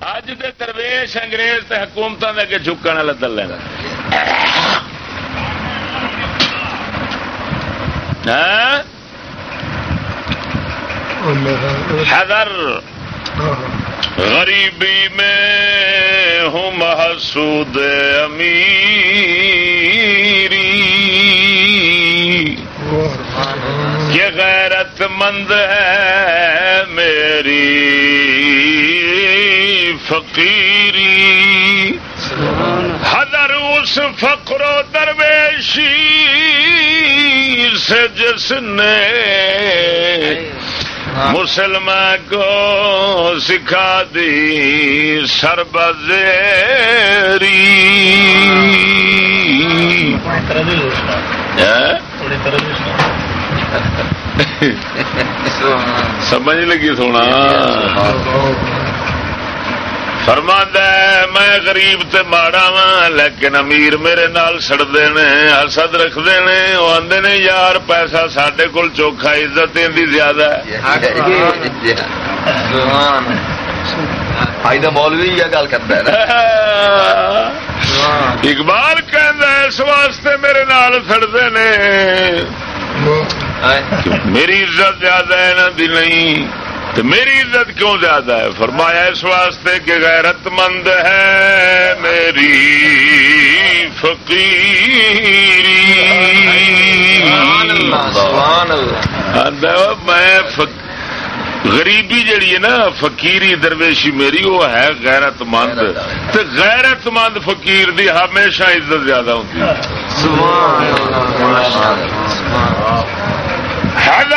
اج دے درویش انگریز تے حکومتوں کے اگے جھکن والا دل لینا ہاں؟ حضر غریبی میں ہوں محسود امیری۔ یہ غیرت مند ہے۔ درویشی سے جس نے مسلمان کو سکھا دی سربزیری۔ سمجھ لگی سونا۔ فرما میں غریب تے ماڑا وا لیکن امیر میرے نال سڑتے نے حسد رکھتے ہیں وہ آدھے نے یار پیسہ سڈے کول چوکھا عزت دی زیادہ مولوی گل کرتا اقبال اس واسطے میرے نال سڑتے نے۔ میری عزت زیادہ ہے نا دی نہیں۔ تو میری عزت کیوں زیادہ ہے؟ فرمایا اس واسطے کہ غیرت مند ہے میری فقیری۔ میں غریبی جڑی ہے نا فقیری درویشی میری وہ ہے غیرت مند۔ تو غیرت مند فقیر دی ہمیشہ عزت زیادہ ہوتی ہے۔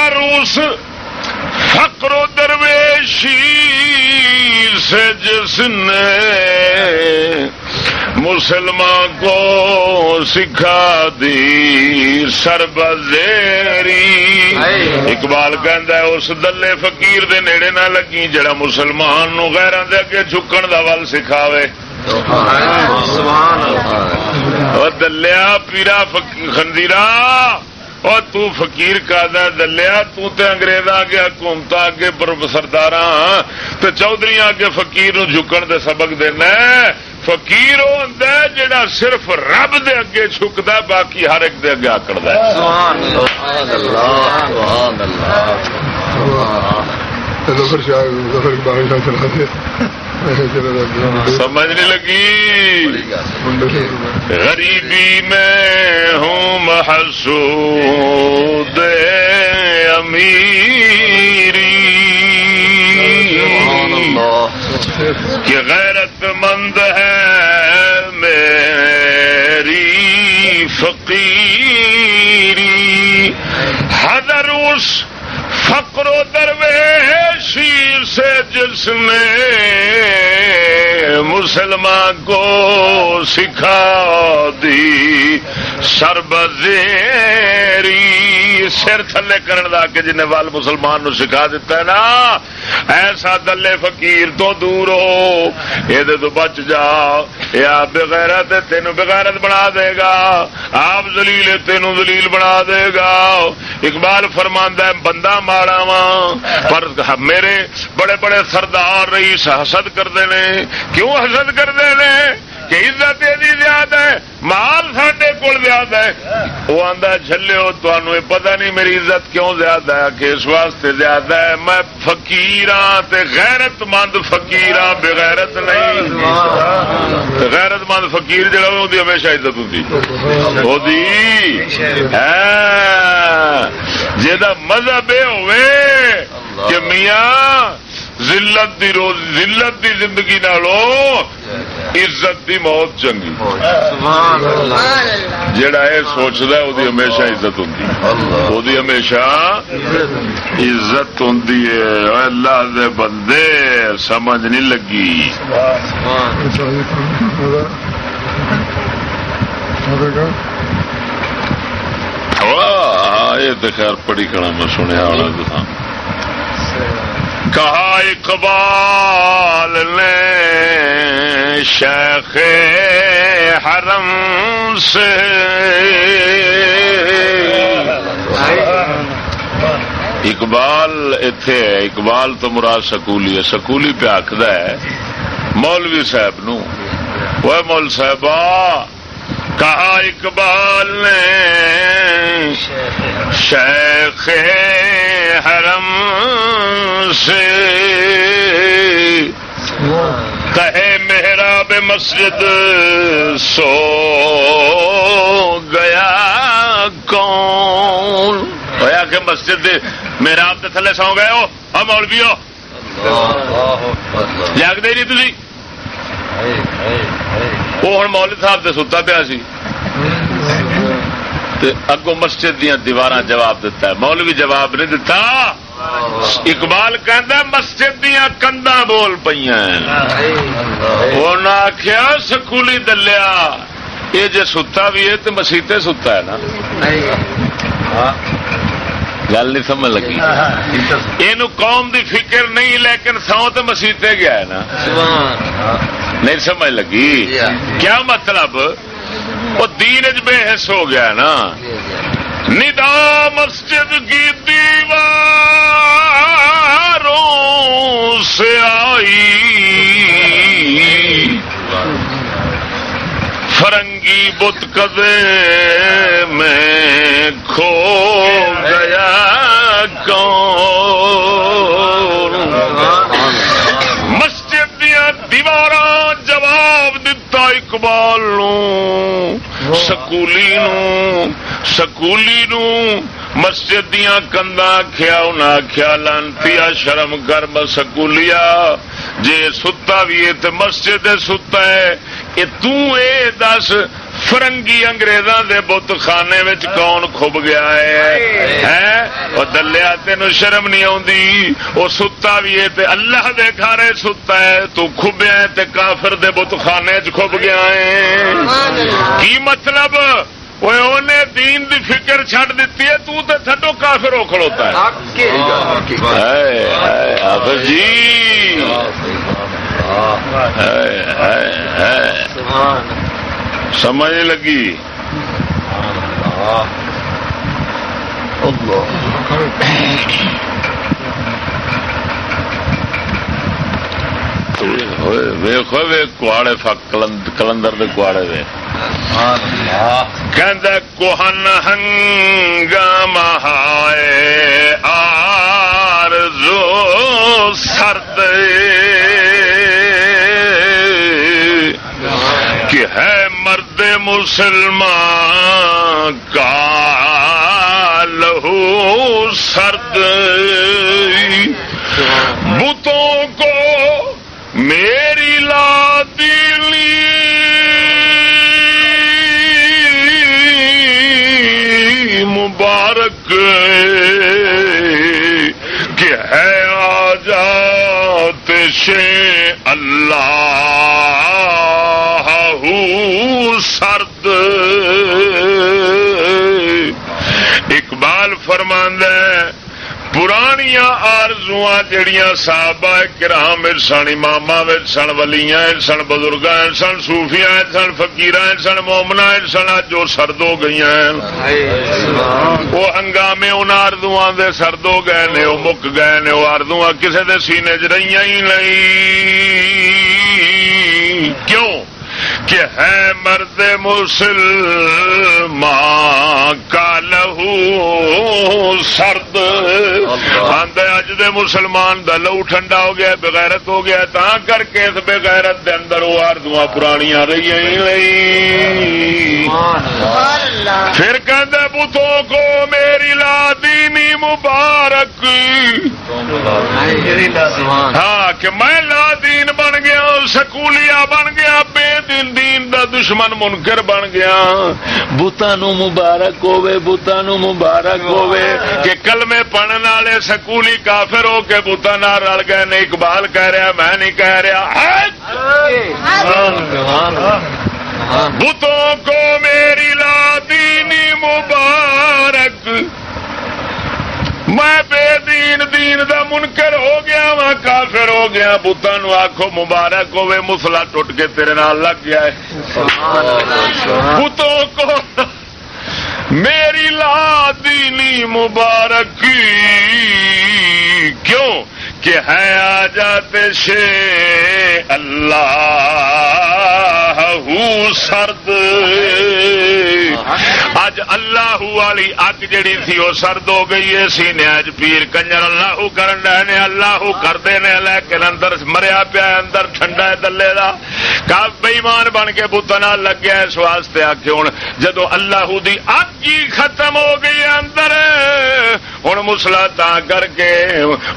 روس فقر و درویشی سے جس نے مسلمان کو سکھا دی سربزیری اقبال کہ اس دلے فقیر دے نیڑے نہ لگی جڑا مسلمان نو غیران دے اگے جھکن دا ول سکھاوے۔ دلیا پیرا خندیرا اور تو فقیر کا دلیا تو تے انگریز حکومت آگے سردار تو چودھری اگے فقیر نو جھکن دے سبق دینا فقیر وہ ہوں جڑا صرف رب دے اگے جھکتا باقی ہر ایک دے اگے آکڑ سمجھ نہیں لگی. غریبی میں ہوں محسود امیری. کہ غیرت مند ہے میری فقیری. حضر اس فقر و درویشی سے جس نے مسلمان کو سکھا دی۔ سربزیری سر تھلے کرن دا کہ جنہیں وال مسلمان نو سکھا دیتا ہے نا۔ ایسا دلے فقیر تو دور ہو۔ یہ تو بچ جا۔ یا بغیرت تینوں بغیرت بنا دے گا۔ آپ دلیل تینوں دلیل بنا دے گا۔ اقبال فرماندہ بندہ ماڑا وا۔ پر میرے بڑے بڑے سردار رئیس حسد کرتے ہیں کیوں حسد کرتے ہیں کہ عزت یہ زیادہ ہے، مال سڈے کول زیادہ ہے۔ وہ آتا چلو تمہیں پتہ نہیں میری عزت کیوں زیادہ ہے، کہ اس واسطے زیادہ ہے۔ میں فقیر غیرت مند فقیر بغیرت نہیں۔ غیرت مند فقیر جڑا وہ ہمیشہ عزت ہوں جا مذہب یہ ہوئے کہ میاں ذلت دی روز ذلت دی زندگی نالو عزت دی موت چنگی۔ جڑا یہ سوچتا ہے وہ ہمیشہ عزت ہوں وہ ہمیشہ عزت ہوں اللہ دے بندے، سمجھ نہیں لگی۔ یہ تو خیر پڑی کھڑا میں سنیا والا کہا اقبال نے، شیخ حرم سے۔ اقبال اتے اقبال تو مراد سکولی ہے۔ سکولی پہ آخد ہے، مولوی صاحب نو۔ وہ مول صاحبہ کہا اقبال نے شیخ حرم سے۔ کہے محراب مسجد سو گیا کون؟ ہوا کہ مسجد محراب کے تھلے سو گئے ہو؟ ہم مولوی ہو۔ جاگتے نہیں تھی وہ ہوں مولوی صاحب سے ستا پیا سی۔ اگو مسجد دیا دیوار جواب دیتا ہے۔ مولوی جواب نہیں دتا۔ اقبال کہ مسجد دیا کندا بول پہ آخیا سکولی دلیا۔ یہ جی ستا بھی ہے تو مسیطے ستا ہے نا۔ گل نہیں سمجھ لگی۔ یہ قوم دی فکر نہیں لیکن سو تو مسیطے گیا ہے نا۔ نہیں سمجھ لگی۔ کیا مطلب؟ وہ دین بے حص ہو گیا نا۔ ندا مسجد کی دیواروں سے آئی۔ فرنگی بت کدے میں کھو گیا کون؟ مسجد دیا دیوار اقبال سکولی نو سکولی نو مسجد دیا کندا آخیا انہیں آخیا لانتی شرم کر سکولیا جے ستا بھی ہے تو مسجد ستا ہے یہ تس فرنگی انگریزاں دے بت خانے کون کھب گیا ہے؟ وہ دلیا تین شرم نہیں آتی وہ ستا بھی ہے تے اللہ دے گھر ستا ہے تو کھبیا ہے تے کافر دے بت خانے چ کھب گیا ہے۔ کی مطلب؟ دین دی فکر چڈ دیتی ہے تو تے تھڈو کافر ہو کھڑوتا ہے جی۔ سمجھ لگی۔ ویخو وے کواڑے کلندر دے کواڑے وے۔ کوہن ہنگام ہائے آر جو سرد کہ ہے مرد مسلمان کا لہو سرد۔ بتوں کو میری لا دلی مبارک کہ ہے آجات سے اللہ سرد۔ اقبال فرماند پرانیا آرزو جڑیاں صحابہ کرام سن امام سن ولیاں سن بزرگ سن سوفیا سن فکیر سن مومنا سن اج وہ سرد ہو گئی وہ ہنگامے ان آرزو دے سرد ہو گئے نے، وہ مک گئے نے، وہ آرزو کسی دے سینے چ رہی ہی نہیں۔ کیوں؟ کہ ہے مرد مسلمان کا لہو سرد۔ آدھے اج دے مسلمان دا لہو ٹھنڈا ہو گیا بغیرت ہو گیا تا کر کے اس بغیرت دے اندر وہ آردو پرانیاں رہی پھر کہندے بتوں کو میری لا دینی مبارک۔ ہاں کہ میں لا دین بن گیا سکولیا بن گیا، بے دن دین دا دشمن منکر بن گیا۔ بوتا نو مبارک ہوے بوتا نو مبارک ہوے کہ کلمے پڑھن والے سکولی کافر ہو کے بوتا نہ رل گئے نہیں اقبال کہہ رہا، میں نہیں کہہ رہا۔ بتوں کو میری لا دینی مبارک۔ میں بے دین دین دا منکر ہو گیا وا کافر ہو گیا بتان آخو مبارک ہوے مسلا ٹوٹ کے تیرے نال لگ گیا ہے بتوں کو میری لا دینی مبارک کیوں کہ ہے آ جاتے شے اللہ سرد۔ اج اللہ والی اگ جڑی تھی وہ سرد ہو گئی ہے۔ سینے اج پیر کنجر اللہ کرن رہے اللہ کرتے نے۔ لیکن اندر مریا پیا اندر ٹھنڈا ہے دلے کا کا بےمان بن کے بتنا لگیا اس واسطے آ کے ہوں جدو اللہ دی اگ ہی ختم ہو گئی اندر ہوں مسلا تا کر کے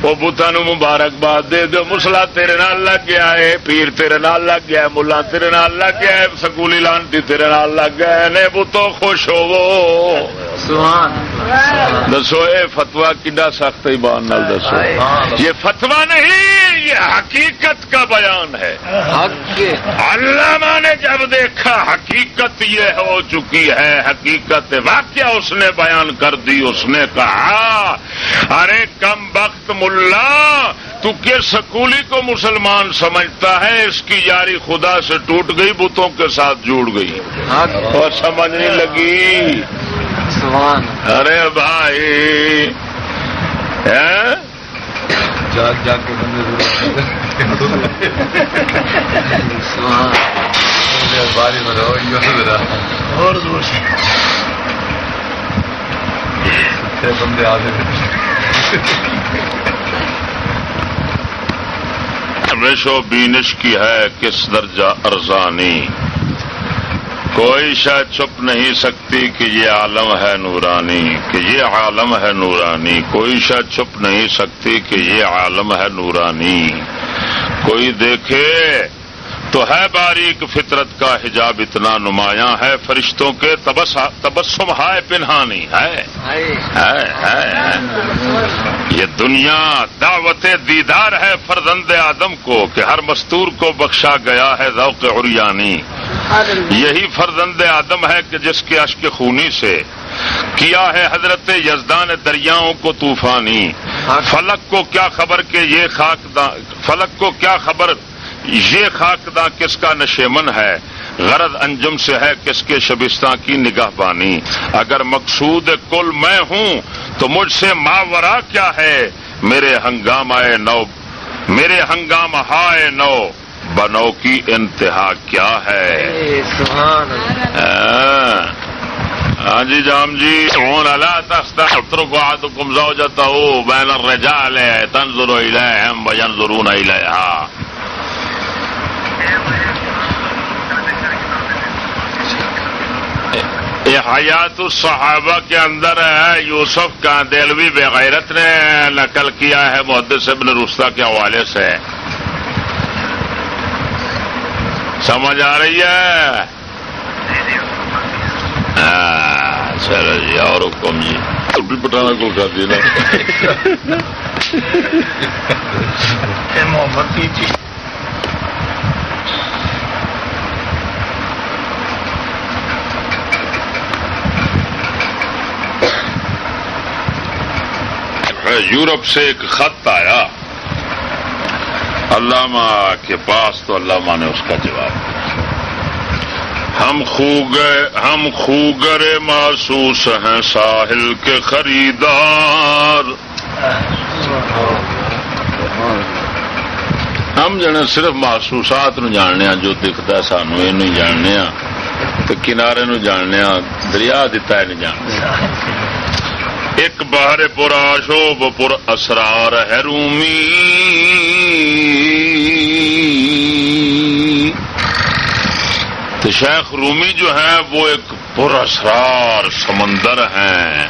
وہ بتان مبارکباد دے دو مسلا تیرے نال لگ گیا ہے پیر تیرے نال لگ گیا ملا تیرے نال لگ گیا ہے سکولی لانتی تیرے نال لگ گئے نے بتو خوش ہو دسو یہ فتوا کڈا سخت ایمان نال دسو۔ یہ فتوا نہیں یہ حقیقت کا بیان ہے۔ علامہ نے جب دیکھا حقیقت یہ ہو چکی ہے حقیقت واقعہ اس نے بیان کر دی اس نے کہا ارے کم وقت ملا تو کے سکولی کو مسلمان سمجھتا ہے اس کی یاری خدا سے ٹوٹ گئی بتوں کے ساتھ جڑ گئی۔ اور سمجھ نہیں لگی۔ ارے بھائی۔ جاگ جاگ کے باری و بینش کی ہے، کس درجہ ارزانی؟ کوئی شاید چھپ نہیں سکتی کہ یہ عالم ہے نورانی، کہ یہ عالم ہے نورانی۔ کوئی شاید چھپ نہیں سکتی کہ یہ عالم ہے نورانی۔ کوئی دیکھے تو ہے باریک فطرت کا حجاب اتنا نمایاں ہے فرشتوں کے تبسم ہائے پنہانی، ہے؟ یہ دنیا دعوت دیدار ہے فرزند آدم کو کہ ہر مستور کو بخشا گیا ہے ذوق عریانی۔ یہی فرزند آدم ہے کہ جس کے اشک خونی سے کیا ہے حضرت یزدان دریاؤں کو طوفانی۔ فلک کو کیا خبر کہ یہ خاک فلک کو کیا خبر یہ خاک دا کس کا نشیمن ہے؟ غرض انجم سے ہے کس کے شبستان کی نگاہ بانی۔ اگر مقصود کل میں ہوں تو مجھ سے ماورا کیا ہے؟ میرے ہنگام آئے نو میرے ہنگام ہائے نو بنو کی انتہا کیا ہے؟ ہاں۔ جی جام جی ہوں اللہ تختر کو آد کمزاؤ جاتا ہو بینر رجا لے تنظر ہم بجن ضرور نہیں لے ہاں یہ حیات الصحابہ کے اندر ہے یوسف کا دلوی بغیرت نے نقل کیا ہے محدث ابن رستہ کے حوالے سے۔ سمجھ آ رہی ہے؟ چلو جی اور حکم جی۔ پٹانا کو کر دینا محبت یورپ سے ایک خط آیا۔ علامہ کے پاس تو علامہ نے اس کا جواب دیا۔ ہم خوگر ہم خوگر محسوس ہیں ساحل کے خریدار۔ ہم جنے صرف محسوسات نو جاننے جو دکھتا سانو، یہ جاننے تو کنارے نو جاننے دریا دتا ہے، نہیں جاننے۔ ایک باہر پورا شوب پور اسرار ہے رومی۔ تو شیخ رومی جو ہے وہ ایک پر اسرار سمندر ہیں۔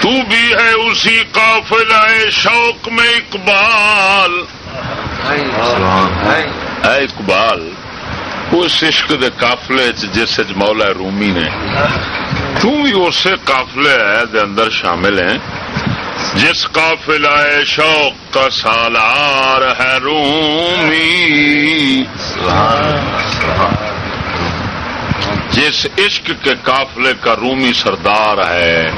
تو بھی ہے اسی قافلہ شوق میں اقبال۔ اے اقبال۔ اس عشق دے قافلے جس مولا رومی نے تم بھی اسے قافلے دے اندر شامل ہیں۔ جس قافلہ شوق کا سالار ہے رومی۔ جس عشق کے قافلے کا رومی سردار ہے۔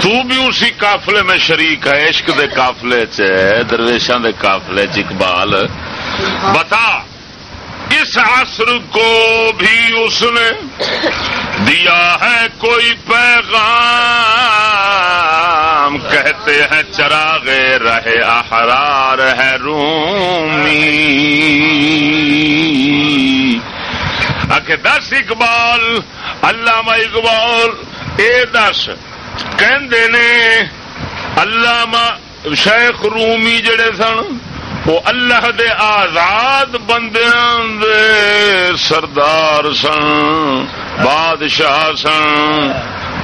تو بھی اسی قافلے میں شریک ہے عشق دے قافلے چ درویشان دے قافلے چکبال بتا اس عصر کو بھی اس نے دیا ہے کوئی پیغام کہتے ہیں چراغ رہے احرار ہے رومی اکھے دس اقبال، علامہ اقبال، اے دس، کہندے نے علامہ شیخ رومی جڑے سن وہ اللہ دے آزاد بندیاں دے سردار سن، بادشاہ سن۔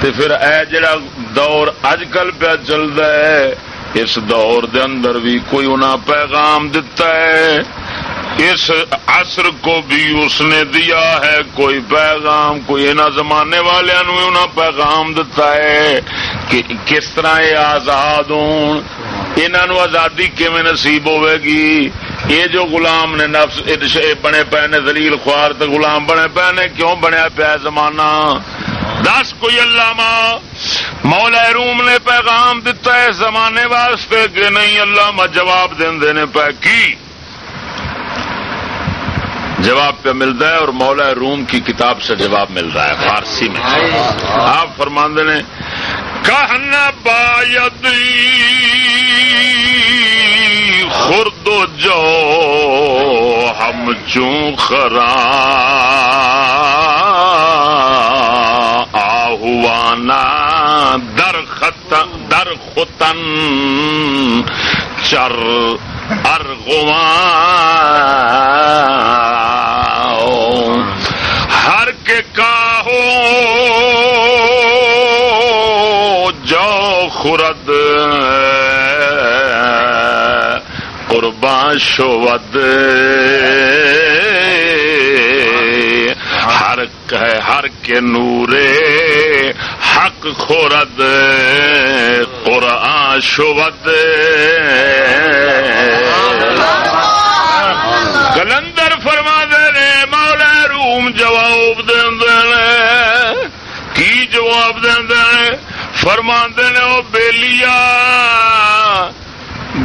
تے پھر اے جڑا دور اج کل پہ چلتا ہے، اس دور دے اندر بھی کوئی انہاں پیغام دتا ہے۔ اس عصر کو بھی اس نے دیا ہے، کوئی پیغام، کوئی انہاں زمانے والوں انہاں پیغام دتا ہے کہ کس طرح یہ آزاد ہون۔ انہوں آزادی کیون نصیب ہوے گی یہ جو غلام نے نفس بنے پے نے دلیل خوار تے غلام بنے پے نے، کیوں بنیا پیا زمانہ؟ دس کوئی علامہ، مولا روم نے پیغام دتا ہے زمانے واسطے کہ نہیں، علامہ جواب دے نے پہ کی؟ جواب پہ ملتا ہے اور مولا روم کی کتاب سے جواب مل رہا ہے، فارسی میں۔ آپ فرماندے نے کہنا باید خرد جو ہم چوں خرا آہوانا در ختن در ختن چر ارغوان. ہر کے کا ہو جو خرد قربان شود. ہر ہر کے نورے حق خورد قرآن شود. کلندر فرما دے مولا روم جواب دے کی جواب دے فرما نے وہ بیلیا،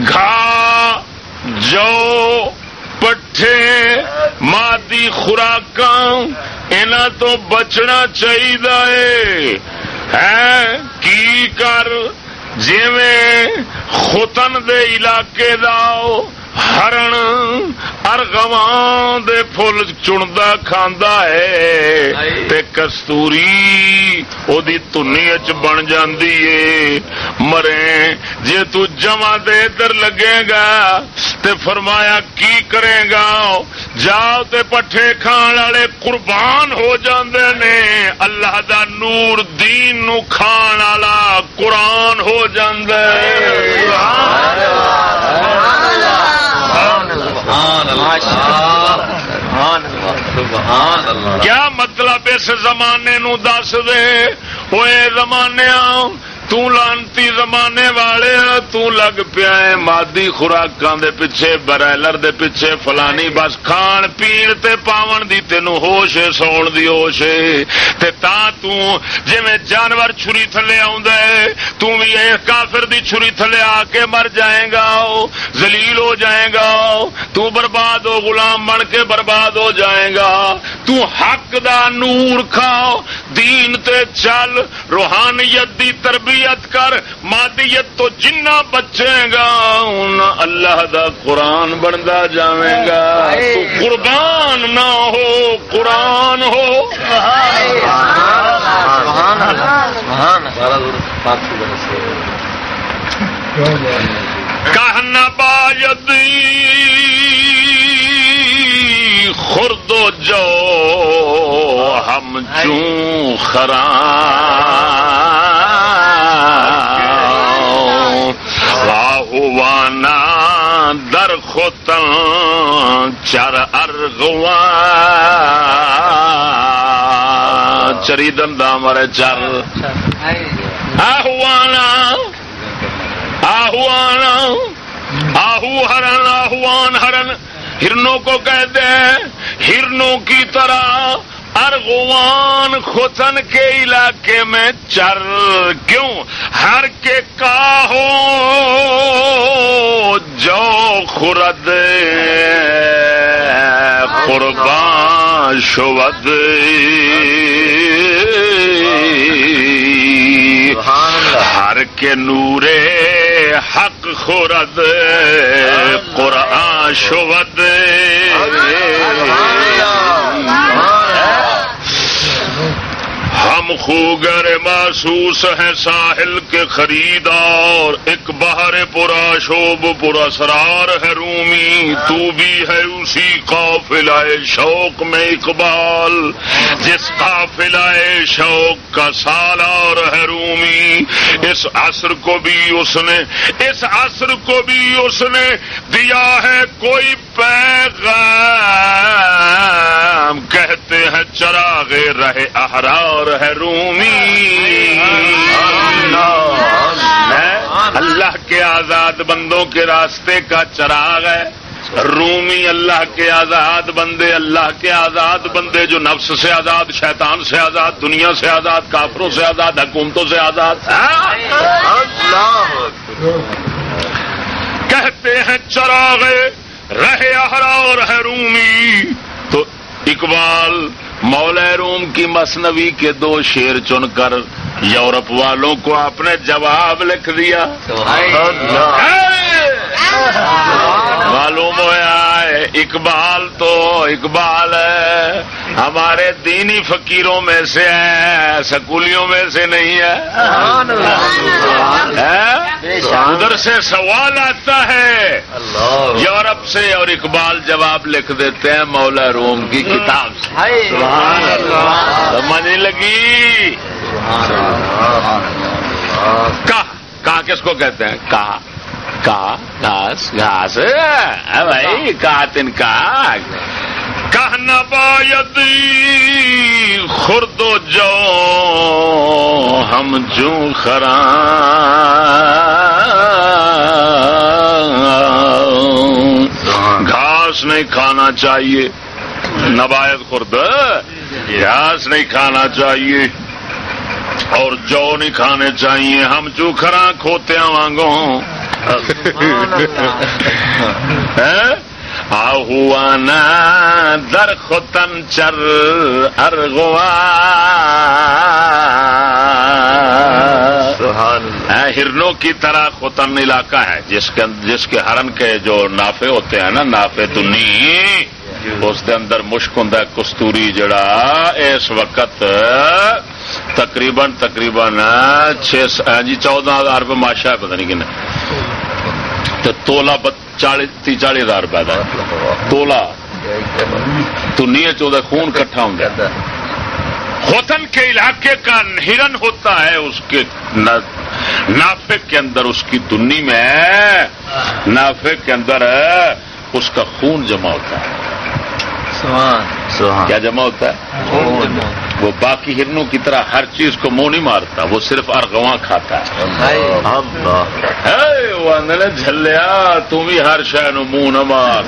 گھا، جو، پٹھے، مادی خوراک ان تو بچنا چاہیے ہے کی کر؟ جی خوتن دے علاقے داؤ ہرن ارگواں دے فل چنتا کھانا ہے تے کستوری او دی تنی اچ بن جاندی ہے مرے جے تو جمع دے ادھر لگے گا تے فرمایا کی کرے گا جاؤ تے پٹھے کھان والے قربان ہو جاندے نے اللہ دا نور دین نو کھان والا قرآن ہو کیا مطلب اس زمانے نو دس دے؟ وہ زمانے تانتی زمانے والے تگ پیا مادی خوراکاں دے پیچھے برائلر دے پیچھے فلانی بس کھان پین تے پاون دی تینوں ہوش سون دی ہوش تے تا تو جی جانور چھری تھلے آئی کافر دی چھری تھلے آ کے مر جائے گا زلیل ہو جائے گا تو برباد ہو غلام بن کے برباد ہو جائے گا تو حق دا نور کھاؤ دین تے چل روحانیت دی تربیت تربیت کر مادیت تو جنہ بچے گا ان اللہ دا قرآن بنتا جائے گا۔ تو قربان نہ ہو قرآن ہو۔ کہنا باید خرد جو ہم چوں خران۔ در خوتن چر ارغوا چری دندا مرے چر۔ آہوانا آہوانا، آہو ہرن، آہوان ہرن۔ ہرنوں کو کہتے ہیں، ہرنوں کی طرح ارغوان خوتن کے علاقے میں چر کیوں؟ ہر کے کا ہو جو خرد قربان شود۔ ہر کے نورے حق خورد قرآن شود۔ ہم خوگر محسوس ہیں ساحل کے خریدار۔ ایک بہر پورا شوب، پورا سرار ہے رومی۔ تو بھی ہے اسی قافلہ شوق میں اقبال۔ جس قافلہ شوق کا سالار ہے رومی۔ اس عصر کو بھی اس نے، اس عصر کو بھی اس نے دیا ہے کوئی پیغام۔ کہتے ہیں چراغ رہے احرار ہے رومی. اللہ کے آزاد بندوں کے راستے کا چراغ ہے. رومی اللہ کے آزاد بندے، اللہ کے آزاد بندے جو نفس سے آزاد، شیطان سے آزاد، دنیا سے آزاد، کافروں سے آزاد، حکومتوں سے آزاد. کہتے ہیں چراغ رہے احرار ہے رومی. تو اقبال مولا روم کی مصنوی کے دو شیر چن کر یورپ والوں کو آپ نے جواب لکھ دیا۔ معلوم ہوا ہے اقبال تو اقبال ہے۔ ہمارے دینی فقیروں میں سے ہے سکولیوں میں سے نہیں ہے۔ ادھر سے سوال آتا ہے۔ یورپ سے اور اقبال جواب لکھ دیتے ہیں مولا روم کی کتاب سے۔ سمجھ لگی؟ کہا کس کو کہتے ہیں؟ کہا کا گھاس گھاس بھائی، کا تن کا۔ کہنا باید خرد و جو ہم جو گھاس نہیں کھانا چاہیے۔ نبایت خرد گھاس نہیں کھانا چاہیے۔ اور جو نہیں کھانے چاہیے ہم چوکھرا کھوتے وانگوں۔ آہوانا در ختن چر ارغوا۔ ہرنوں کی طرح ختن علاقہ ہے۔ جس کے جس کے ہرن کے جو نافے ہوتے ہیں نا نافے دنی اس کے اندر مشک ہوں کستوری جڑا اس وقت تقریباً تقریباً چھ ہاں جی چودہ ہزار روپے ماشا ہے، پتہ نہیں کن تولا چالی تی چالی ہزار روپے کا تولا۔ تو نہیں چودہ خون کٹھا ہوں گا ہوتن کے علاقے کا ہرن ہوتا ہے، اس کے نافے کے اندر، اس کی دنی میں نافے کے اندر، اس کا خون جمع ہوتا ہے۔ کیا جمع ہوتا ہے؟ وہ باقی ہرنوں کی طرح ہر چیز کو منہ نہیں مارتا وہ صرف ارغواں کھاتا ہے۔ جھلیا تم بھی ہر شہ نو منہ نہ مار۔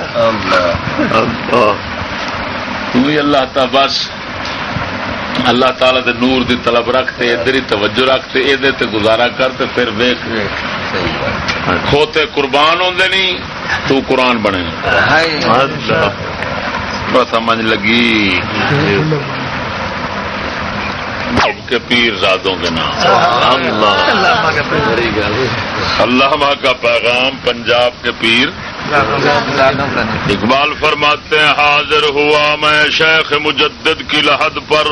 تم بھی اللہ تا بس اللہ تعالی دے نور دی طلب رکھتے ادھر ہی توجہ رکھتے یہ گزارا کرتے پھر ویخ کھوتے قربان ہوندے نہیں تو قرآن بنے۔ سمجھ لگی۔ کے پیر زادوں کے نام۔ اللہ۔ کا پیغام پنجاب کے پیر اقبال فرماتے ہیں حاضر ہوا میں شیخ مجدد کی لحد پر۔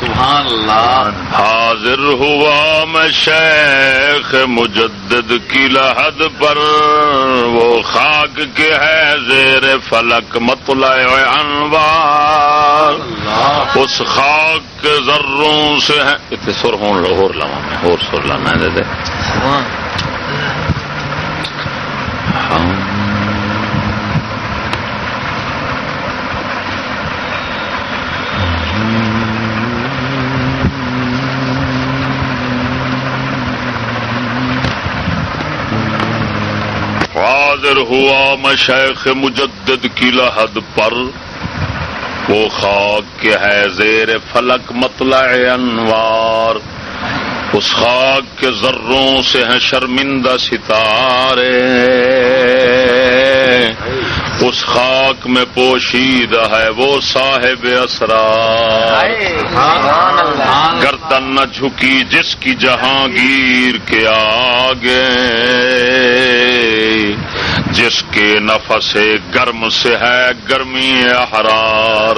سبحان اللہ۔ حاضر ہوا میں شیخ مجدد کی لحد پر۔ وہ خاک کے ہے زیر فلک مطلع انوار۔ اس خاک کے ذروں سے ہے اتنے سر ہوں ہو لوا میں اور سر لانا دے دے۔ حاضر ہوا میں شیخ مجدد کی لحد پر۔ وہ خاک کے ہے زیر فلک مطلع انوار۔ اس خاک کے ذروں سے ہیں شرمندہ ستارے۔ اس خاک میں پوشیدہ ہے وہ صاحب اسرار۔ گردن نہ جھکی جس کی جہانگیر کے آگے۔ جس کے نفس گرم سے ہے گرمی حرار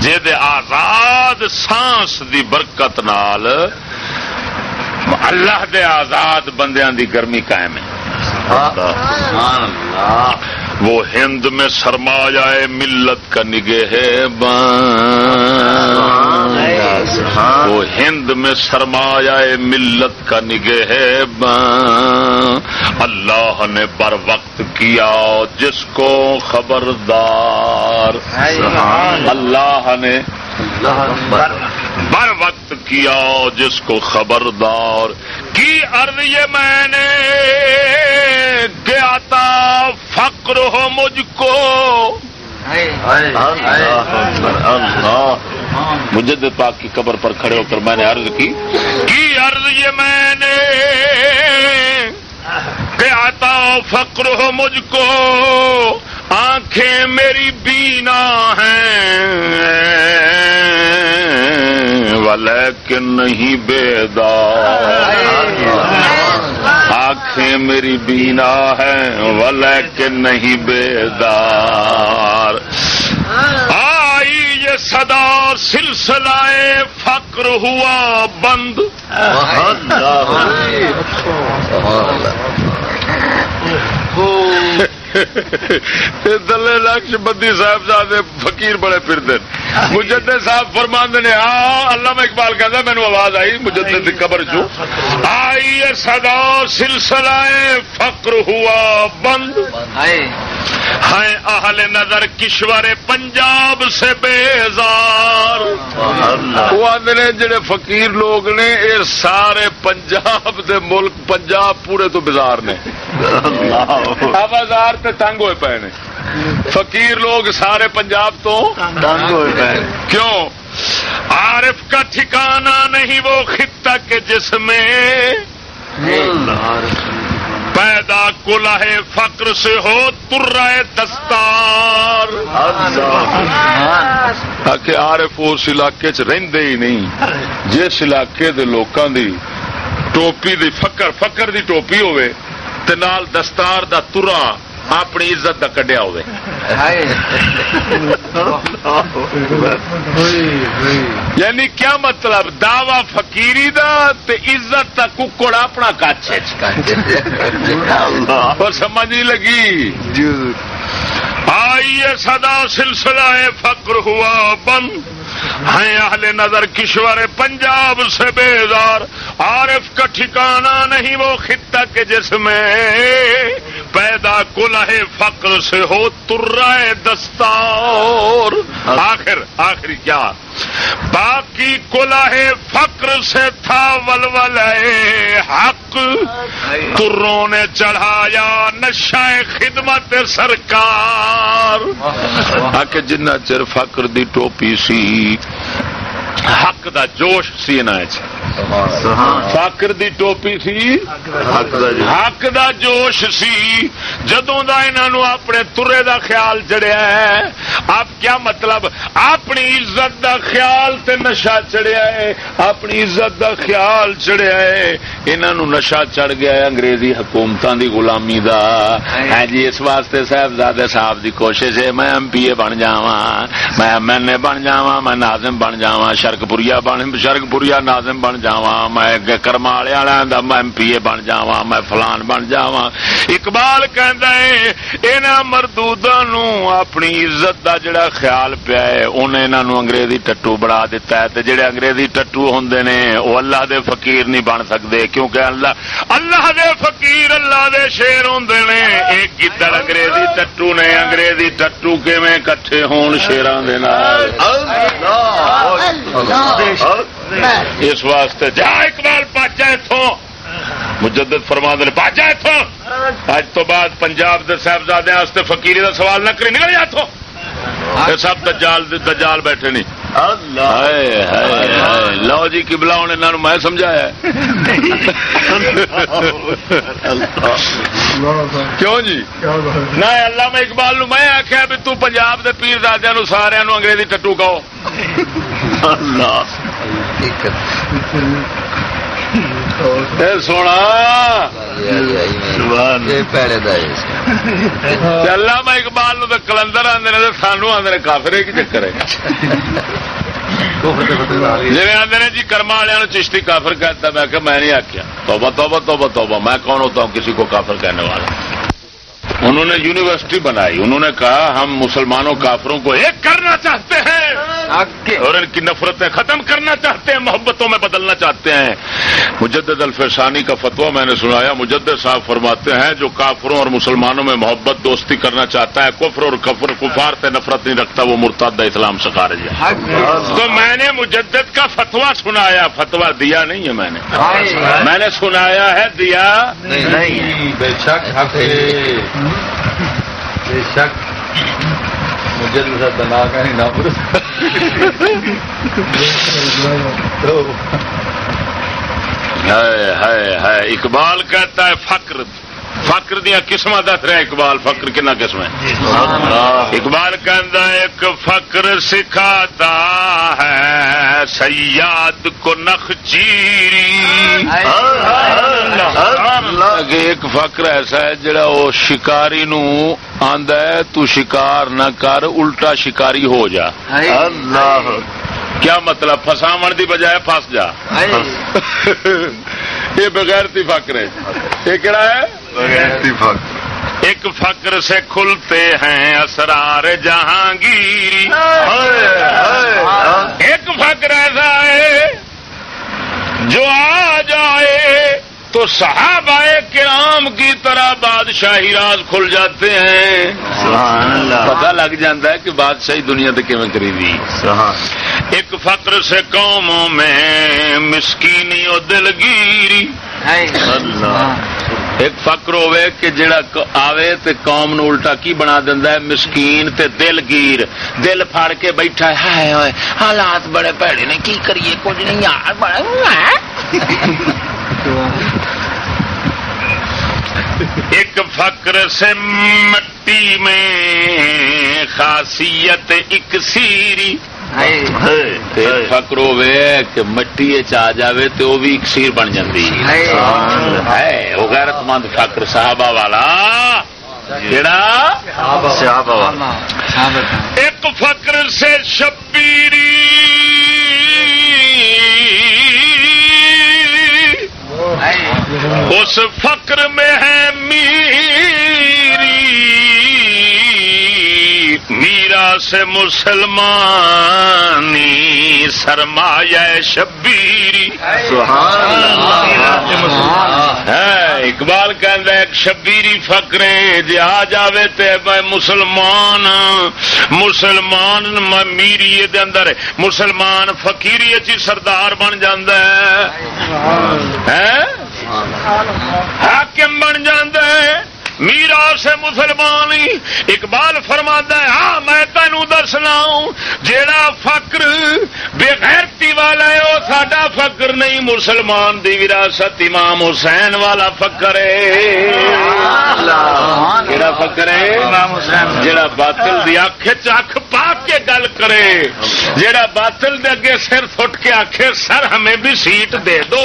جد آزاد سانس دی برکت نال اللہ دے آزاد بندیاں دی گرمی قائم ہے۔ وہ ہند میں سرمایہ ملت کا نگہ ہے وہ ہند میں سرمایہ ملت کا نگہ اللہ نے بر وقت کیا جس کو خبردار۔ اللہ نے بر وقت کیا جس کو خبردار۔ کی عرض یہ میں نے کیا تھا فقر ہو مجھ کو۔ مجد پاک کی قبر پر کھڑے ہو کر میں نے عرض کی کی عرض یہ میں نے کیا تھا فقر ہو مجھ کو، آنکھیں میری بینا ہیں، ولیکن نہیں بیدار آنکھیں میری بینا ہیں، ولیکن نہیں بیدار۔ صدا سلسلہ فقر ہوا بند۔ دلے لکش بدی صاحب صاحب فقیر بڑے پھر دن مجد صاحب فرماند نے ہاں اللہ میں اقبال کہتا مینو آواز آئی مجد قبر چو آئی صدا سلسلہ فقر ہوا بند۔ ہے اہل نظر کشور پنجاب سے بیزار۔ وہ آدھے جڑے فقیر لوگ نے یہ سارے پنجاب دے ملک پنجاب پورے تو بازار نے۔ بازار تے تنگ ہوئے پے نے۔ فقیر لوگ سارے پنجاب تو تنگ ہوئے پے کیوں؟ عارف کا ٹھکانہ نہیں وہ خطہ کے جس میں پیدا کلا ہے فقر سے ہو تر دستار۔ تاکہ عارف اس علاقے چ رہندے ہی نہیں جس علاقے دے لوکاں دی ٹوپی دی فقر فقر دی ٹوپی ہوئے تے نال دستار دا ترا اپنی عزت دا کڈیا ہوئے یعنی کیا مطلب دعوی فقیری دا تے عزت دا ککڑ اپنا کچھ اور سمجھ نہیں لگی آئیے سدا سلسلہ فقر ہوا بند ہیں اہل نظر کشور پنجاب سے بیزار عارف کا ٹھکانا نہیں وہ خطہ کے جس میں پیدا کلہ فقر سے ہو ترائے دستار۔ آخر آخری کیا؟ باقی کلہ فقر سے تھا ولول حق۔ تروں نے چڑھایا نشا خدمت سرکار۔ آ جنہ چر فقر دی ٹوپی سی حق دا جوش سی فاکر دی ٹوپی سی؟ حق دا جوش سی۔ جدوں دا انہوں اپنے ترے دا خیال چڑیا ہے آپ کیا مطلب؟ اپنی عزت دا خیال تے نشا چڑیا ہے۔ اپنی عزت دا خیال چڑیا ہے۔ انہوں نشا چڑھ گیا ہے انگریزی حکومتاں دی غلامی دا۔ ہے جی اس واسطے صاحبزادے صاحب دی کوشش ہے میں ایم پی اے بن جاواں میں ایم این اے بن جاواں میں ناظم بن جاواں شرک پوریا بن شرک پوریا ناظم بن جاواں میں کرمالے والا میں ایم پی اے بن جاواں میں فلان بن جاواں۔ اقبال کہندا ہے انہاں مردوداں نو اپنی عزت دا جڑا خیال پیا ہے انہیں انہاں نو انگریزی ٹٹو بنا دیتا ہے۔ تے جڑے انگریزی ٹٹو ہوندے نے او اللہ دے فقیر نہیں بن سکدے۔ کیونکہ اللہ اللہ دے فقیر اللہ دے شیر ہوندے نے۔ ایک گدڑ انگریزی ٹٹو نے انگریزی ٹٹو کیویں کٹھے ہون شیراں دے نال؟ اس واسطے جا اقبال پاچا اتوں مجدد فرما دے پاچا اتوں اج تو بعد پنجاب کے صاحبزادے فقیری کا سوال نہ کری نکل جا سب دجال دجال بیٹھے نہیں۔ لو جی کبلا ہوں انہوں میں سمجھایا۔ کیوں جی؟ نہ اللہ میں اقبال نو میں آخیا بھی تو پنجاب دے پیر دادیا نو سارا انگریزی ٹٹو کہو۔ سونا! اللہ۔ میں اقبال نو کلندر آدھے سانو آدھے کافر کی چکر ہے۔ جی آدھے جی کرما والے چشتی کافر کہتا میں کہ میں نہیں آخیا توبہ توبہ توبہ توبہ میں کون ہوتا ہوں؟ کسی کو کافر کہنے والا۔ انہوں نے یونیورسٹی بنائی انہوں نے کہا ہم مسلمانوں کافروں کو ایک کرنا چاہتے ہیں اور ان کی نفرتیں ختم کرنا چاہتے ہیں محبتوں میں بدلنا چاہتے ہیں۔ مجدد الفسانی کا فتوا میں نے سنایا مجدد صاحب فرماتے ہیں جو کافروں اور مسلمانوں میں محبت دوستی کرنا چاہتا ہے کفر اور کفر کفار سے نفرت نہیں رکھتا وہ مرتاد اسلام سے خارج ہے۔ تو میں نے مجدد کا فتوا سنایا فتوا دیا نہیں ہے میں نے۔ میں نے سنایا ہے دیا بے شک بے شک مجھے بنا کا نہیں نام ہے اقبال کہتا ہے فقر۔ فقر دیا قسم دس رہا اقبال فقر کنا قسم ہے اقبال کہتا ایک فقر سکھاتا ہے سیاد کو نخ چیری۔ ایک فقر ایسا ہے جڑا وہ شکاری نو آندا ہے تو شکار نہ کر الٹا شکاری ہو جا۔ اللہ۔ کیا مطلب فساو دی بجائے پھس جا۔ یہ بغیر تی فقر ہے۔ یہ کہڑا ہے؟ ایک فقر سے کھلتے ہیں اسرار جہانگیری ایک فقر ایسا ہے جو آ جائے تو صحابہ کرام کی طرح بادشاہی راز کھل جاتے ہیں۔ پتا لگ جاتا ہے کہ بادشاہی دنیا تو کیون کری ایک فقر سے قوموں میں مسکینی اور دلگیری۔ ایک فقر ہوے کہ جڑا آوے تے قوم نو الٹا کی بنا دیندا ہے؟ مسکین تے دل گیر۔ دل پھاڑ کے بیٹھا ہے۔ ہائے ہوئے، حالات بڑے پیڑے نے، کی کریے؟ کچھ نہیں یار بڑا ایک فقر سے مٹی میں، خاصیت ایک سیری۔ فکر ہوے کہ مٹی آ جائے تو وہ بھی اکسیر بن جاتی ہے وہ غیرت مند فکر صحابہ والا۔ ایک فکر سے شبیری۔ اس فقر میں ہے میری۔ میرا سے مسلمانی سرمایہ شبیری۔ اقبال کہ ایک شبیری فکرے جی آ جائے تو میں مسلمان مسلمان میری دے اندر مسلمان فقیری چی سردار بن جاندہ ہے۔ حاکم بن جاندہ ہے۔ میرا سے مسلمان اقبال فرما ہاں میں تینوں دسنا جیڑا فکر بےغیرتی ساڈا فکر نہیں مسلمان دی وراثت امام حسین والا فکر ہے۔ کہڑا فکر ہے؟ جیڑا باطل دی اکھ چھ پا کے گل کرے۔ جیڑا باطل دے اگے سر سٹ کے آخے سر ہمیں بھی سیٹ دے دو۔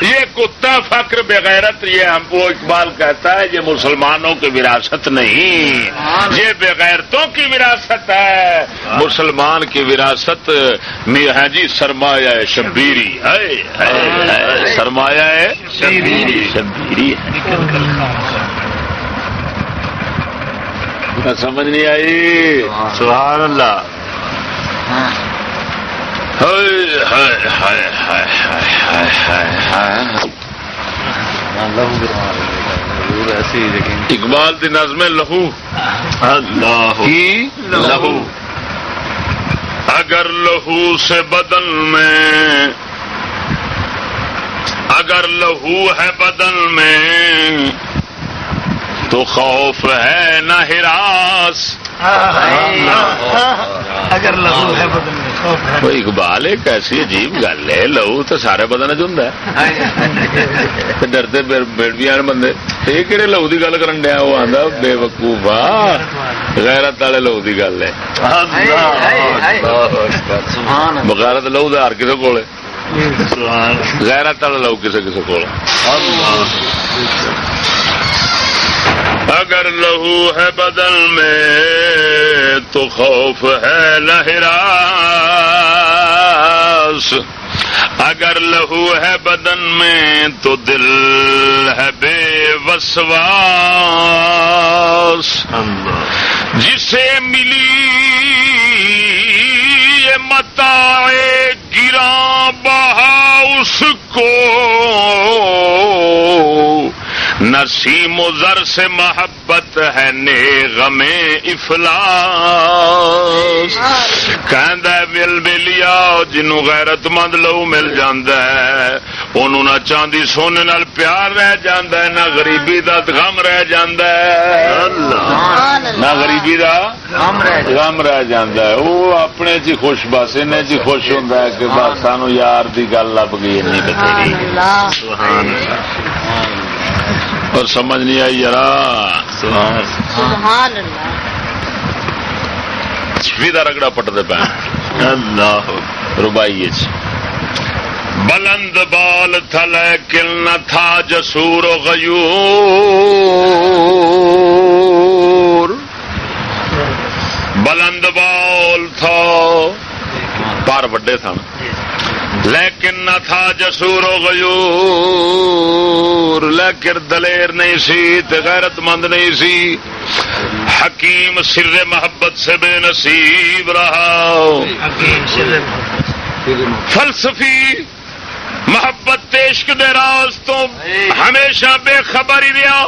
یہ کتا فکر بغیرت یہ ہم کو اقبال کہتا ہے یہ مسلمان مسلمانوں کی وراثت نہیں۔ یہ بغیرتوں کی وراثت ہے۔ مسلمان کی وراثت ہے جی سرمایہ شبیری ہے سرمایہ ہے۔ شبیری۔ سمجھ نہیں آئی۔ سبحان اللہ۔ اقبال دی نظم لہو۔ لہو۔ اگر لہو سے بدن میں اگر لہو ہے بدن میں تو خوف ہے نہ ہراس اگر لہو ہے بدن میں اقبال ایک ایسی عجیب گل ہے لہو تو سارے بدن چ تے ڈرتے بیڑبیا بندے یہ کہڑے لہو کی گل کرن ڈیا وہ آتا بے وقوفا غیرت والے لہو کی گل ہے بغیرت لہو دا ہر کسی کول غیرت والا لہو کسی کسی کول اگر لہو ہے بدل میں، تو خوف ہے لہراس اگر لہو ہے بدن میں، تو دل ہے بے وسواس۔ جسے ملی یہ متا گرا بہا اس کو۔ نسیم و زر سے محبت ہے نے غم افلاس۔ کہندا ہے مل ملیا جنوں غیرت مند لو مل جاندا ہے۔ اونوں نہ چاندی سونے نال پیار رہ جاندا ہے نہ غریبی دا غم رہ جاندا ہے۔ نہ غریبی دا غم رہ جاندا۔ ہے۔ وہ اپنے چ خوش بس انہیں چ خوش ہوندا ہے کہ بس سانو یار دی گل لب گئی انی بتھیری۔ اور سمجھ نہیں آئی یار سبحان اللہ۔ سیدھا رگڑا پٹتے پہ ربائی بلند بال تھا لیکن نہ تھا جسور و غیور۔ بلند بال تھا۔ پر وڈے سن لیکن نہ تھا جسور و غیور لیکن دلیر نہیں سی تے غیرت مند نہیں سی۔ حکیم سر محبت سے بے نصیب رہا۔ حکیم سر فلسفی محبت عشق دے راز تو ہمیشہ بے خبر ہی رہا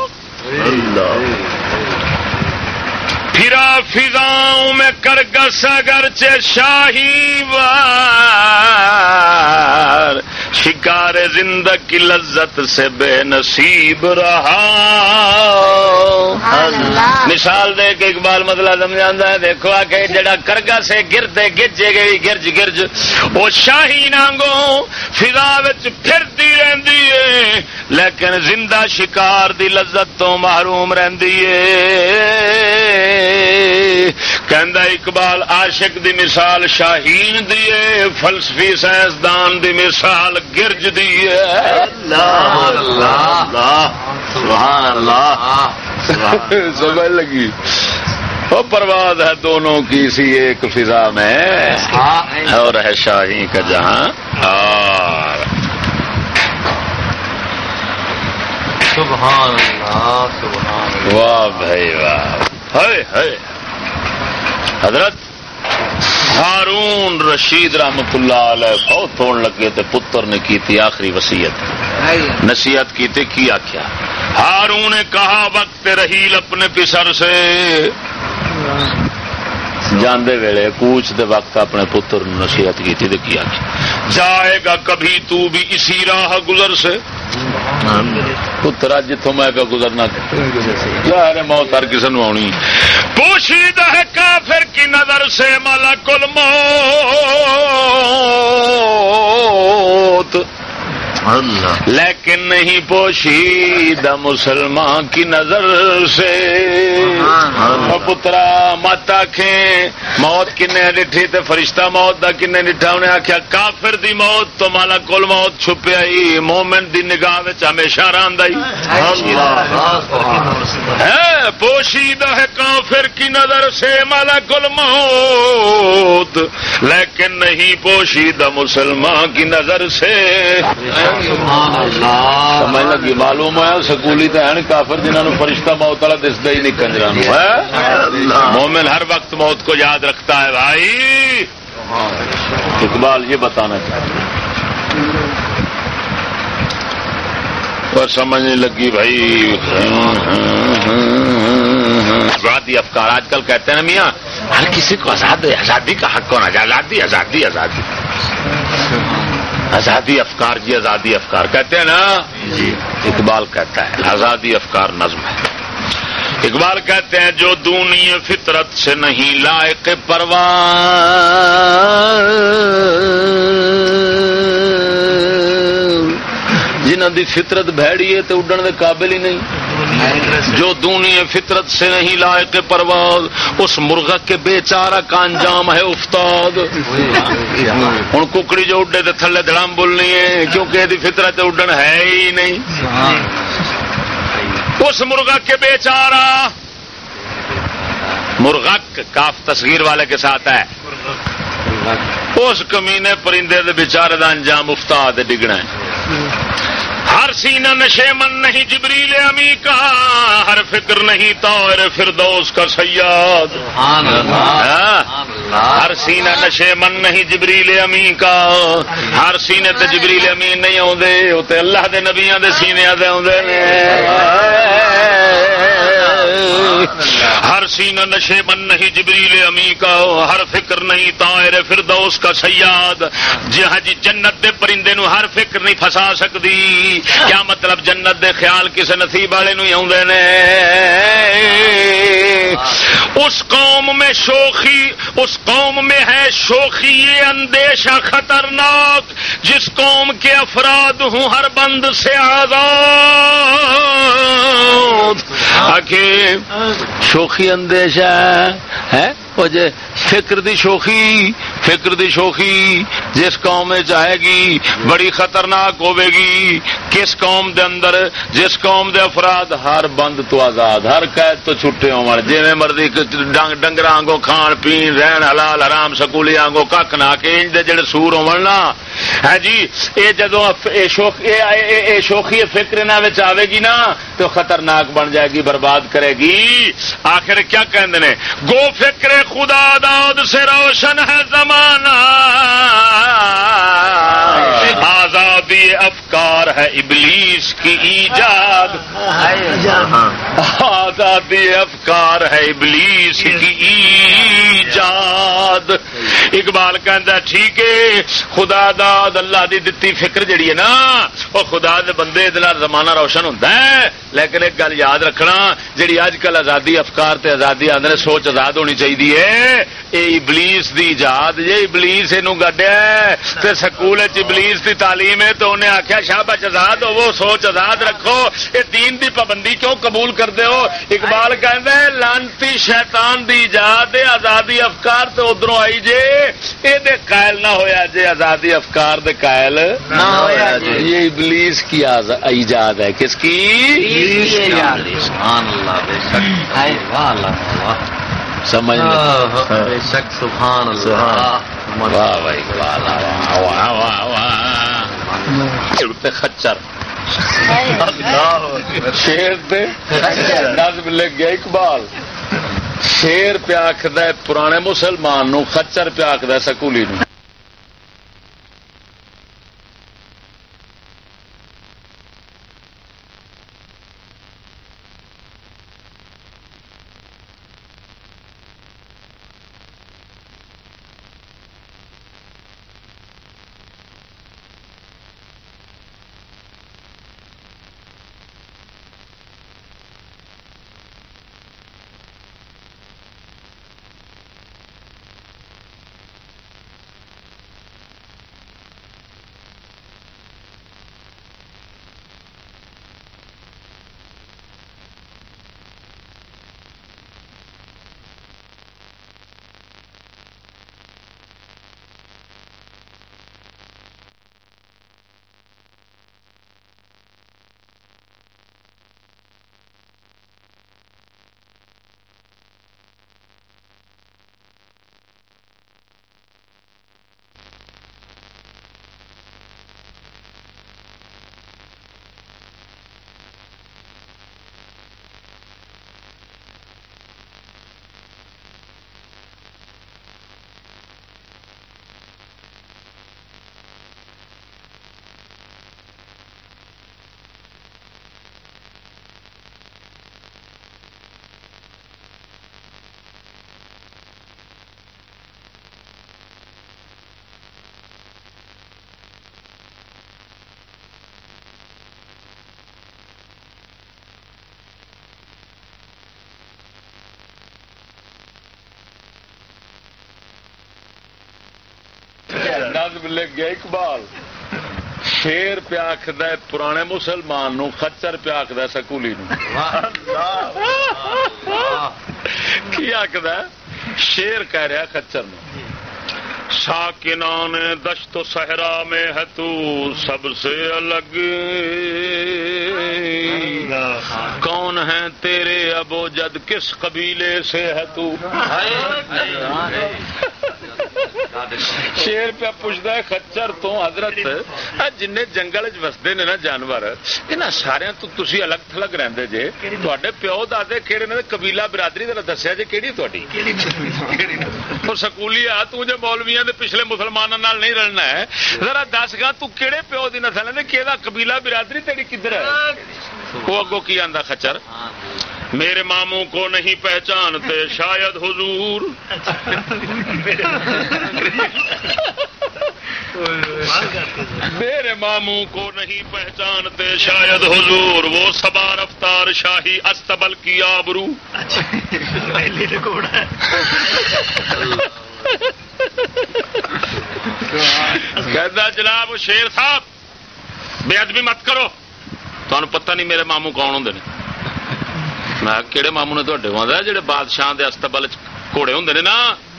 پھرا فضاؤں میں کرگس اگرچہ شاہی وار شکار زندہ کی لذت سے بے نصیب رہا۔ مثال دے کے اقبال مطلب سمجھا ہے دیکھو آ کے جڑا کرگا سے گرتے گرجے گئی گرج گرج۔ وہ شاہی نانگو فضا پھرتی رہندی ہے لیکن زندہ شکار دی لذت تو محروم رہندی ہے۔ کہندا اقبال عاشق دی مثال شاہین دی فلسفی سائنسدان دی مثال گرج دی ہے۔ سمجھ لگی۔ وہ پرواز ہے دونوں کی سی ایک فضا میں۔ اور ہے شاہی کا جہاں۔ اور سبحان اللہ واہ بھائی واہ۔ حضرت ہارون رشید رحمت اللہ علیہ بہت توڑ لگے تے پتر نے کی تھی آخری وسیعت نصیحت کی تھی کی آخیا ہارون نے کہا وقت رحیل اپنے پسر سے۔ جاندے ویلے کوچ دے وقت اپنے پتر نصیحت کی تھی کیا جائے گا کبھی تو بھی اسی راہ گزر سے۔ پترا جتوں میں کا گزرنا ظاہر موت ہر کسی نو آنی۔ پوشیدہ ہے کافر کی نظر سے مالا کل لیکن نہیں پوشیدہ مسلمان کی نظر سے۔ پترا مت آخیں موت کن ڈٹھی تے فرشتہ موت دا کن ڈٹھا۔ انہیں آخیا کافر دی موت تو مالا کول موت چھپیا ہی مومنٹ دی نگاہ ہمیشہ رہا ہے پوشیدہ ہے کافر کی نظر سے مالا کل موت۔ لیکن نہیں پوشیدہ مسلمان کی نظر سے۔ سمجھ لگی معلوم ہے سکولی تو ہے کافر جنہوں فرشتہ موت والا دستا ہی نہیں کنجرا مومن ہر وقت موت کو یاد رکھتا ہے بھائی۔ اقبال یہ بتانا چاہتے اور سمجھنے لگی بھائی۔ آزادی افکار آج کل کہتے ہیں نا میاں ہر کسی کو آزاد آزادی کا حق ہونا چاہیے آزادی آزادی آزادی۔ آزادی افکار جی آزادی افکار۔ کہتے ہیں نا؟ جی۔ اقبال کہتا ہے آزادی افکار نظم ہے۔ اقبال کہتے ہیں جو دونی فطرت سے نہیں لائق پرواز جنہ دی فطرت بھڑی ہے تو اڈن دے قابل ہی نہیں۔ جو دونی فطرت سے نہیں لائق پرواز، اس مرغا کے بیچارہ کا انجام ہے افتاد۔ ہوں ککڑی جو اڈے تو تھلے دڑام بولنی ہے، کیونکہ یہ فطرت اڈن ہے ہی نہیں۔ اس مرغا کے بیچارہ مرغا کاف تصغیر والے کے ساتھ ہے۔ اس کمینے پرندے دے بیچارے دا انجام افتاد ڈگنا ہے۔ ہر سینہ نشے من نہیں جبریل امی کا ہر فکر نہیں طور فردوس کا سیاد۔ ہر سینہ نشے من نہیں جبریل امی کا۔ ہر سینے تے جبریل امی نہیں آدھے وہ تے اللہ دے نبیاں دے سینے دے آدھے ہر سینہ نشے من نہیں جبریل امی کا، ہر فکر نہیں طائر فردوس کا سیاد۔ جہاں جی جنت دے پرندے نو ہر فکر نہیں پھسا سکتی کیا مطلب جنت دے خیال کسی نصیب والے نو آدھے نے؟ اس قوم میں شوخی، اس قوم میں ہے شوخی یہ اندیشہ خطرناک، جس قوم کے افراد ہوں ہر بند سے آزاد۔ شوخی اندیشہ ہے وہ جے فکر دی شوخی، فکر دی شوخی، جس قوم میں چاہے گی، بڑی خطرناک ہوے گی۔ کس قوم دے اندر، جس قوم دے افراد، ہر بند تو آزاد، ہر قید تو چھٹے ہو جی مرضی ڈنگر آنگو کھان پین، رہن حلال، حرام، سکولی آنگو کھ نہ کے دے جڑے سور ہو نا۔ ہے جی یہ جدو شوخی فکر انہیں آئے گی نا، تو خطرناک بن جائے گی، برباد کرے گی۔ آخر کیا کہندے گو فکر خدا داد سے روشن ہے زمانہ۔ آزادی افکار ہے ابلیس کی ایجاد۔ آزادی افکار ہے ابلیس کی ایجاد۔ اقبال کہندا ٹھیک ہے خدا داد اللہ دی دتی فکر جڑی ہے نا وہ خدا دے بندے زمانہ روشن ہوتا ہے۔ لیکن ایک گل یاد رکھنا جڑی اج کل آزادی افکار تے آزادی آدھے سوچ آزاد ہونی چاہیے یہ ابلیس دی ایجاد جی ابلیس یہ گڈیا تے سکول ابلیس دی تعلیم ہے تو انہیں آخیا شاہ آزاد ہو سوچ آزاد رکھو یہ دین دی پابندی کیوں قبول کر ہو؟ اقبال کہ لانتی شیطان دی ایجاد آزادی افکار تو ادھر آئی جے یہ قائل نہ ہویا جے آزادی افکار دے قائل نہ ہویا جے۔ یہ ابلیس کی ایجاد ہے کس کی؟ اللہ بے شک۔ سمجھ بے شک سبحان اللہ۔ واہ بھائی واہ واہ واہ واہ خچر۔ شیر نظم لگ گیا اقبال۔ شیر پیا آخد پرانے مسلمان نو خچر پیا آخد سکولی نو۔ لکھ گیا اقبال شیر پیا آخد پرانے مسلمان نو خچر پیا آخد سکولی کی آخد شیر کہہ رہا خچر نو۔ ساکنان دشت و صحرا میں ہے تو سب سے الگ۔ کون ہے تیرے ابو جد؟ کس قبیلے سے ہے تو؟ شیر پہ پوچھتا ہے، خچر تو حضرت جن جنگل وستے نے نا جانور یہاں سارے تو تھی الگ تھلگ رہتے جے تے پیو دے کہڑے نے قبیلہ برادری دسیا جی کہڑی تاری اور سکولی آ، تو جو مولویا دے پچھلے مسلمانوں نہیں رلنا ہے۔ ذرا دس گا، تو کہڑے پیو کی نسل ہے کہ قبیلہ برادری تیری کدھر ہے؟ وہ اگو کی آدھا خچر؟ میرے ماموں کو نہیں پہچانتے، شاید حضور۔ میرے ماموں کو نہیں پہچانتے، شاید حضور۔ وہ سبا رفتار شاہی استبل کی آبرو۔ کہتا جناب شیر صاحب، بے ادبی مت کرو۔ تمہیں پتہ نہیں میرے ماموں کون ہوں میں کہڑے ماموں نے تے آدھا جہے بادشاہ کے استبل گھوڑے ہوں نے نا؟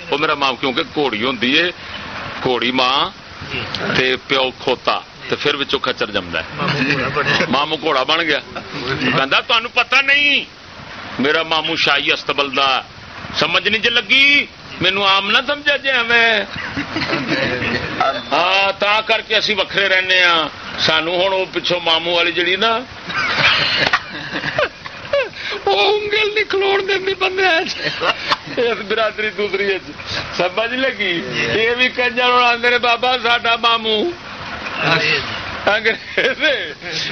وہ میرا مام کیونکہ گھوڑی ہوں گھوڑی ماں تے پیو کھوتا تے پھر بچوں کچر جمد مامو گھوڑا بن گیا۔ کہ تمہیں پتہ نہیں، میرا مامو شاہی استبل دا سمجھ نہیں جی لگی؟ مینو آم نہ سمجھا جی ہمیں۔ ہاں تا کر کے اسی وکھرے رہنے ہاں۔ سانو ہوں وہ پچھوں مامو والی جڑی نا۔ انگل کھلوڑ دینی بندے برادری دوسری سمجھ لگی یہ بھی کنجر آدھے بابا ساڈا مامو انگریز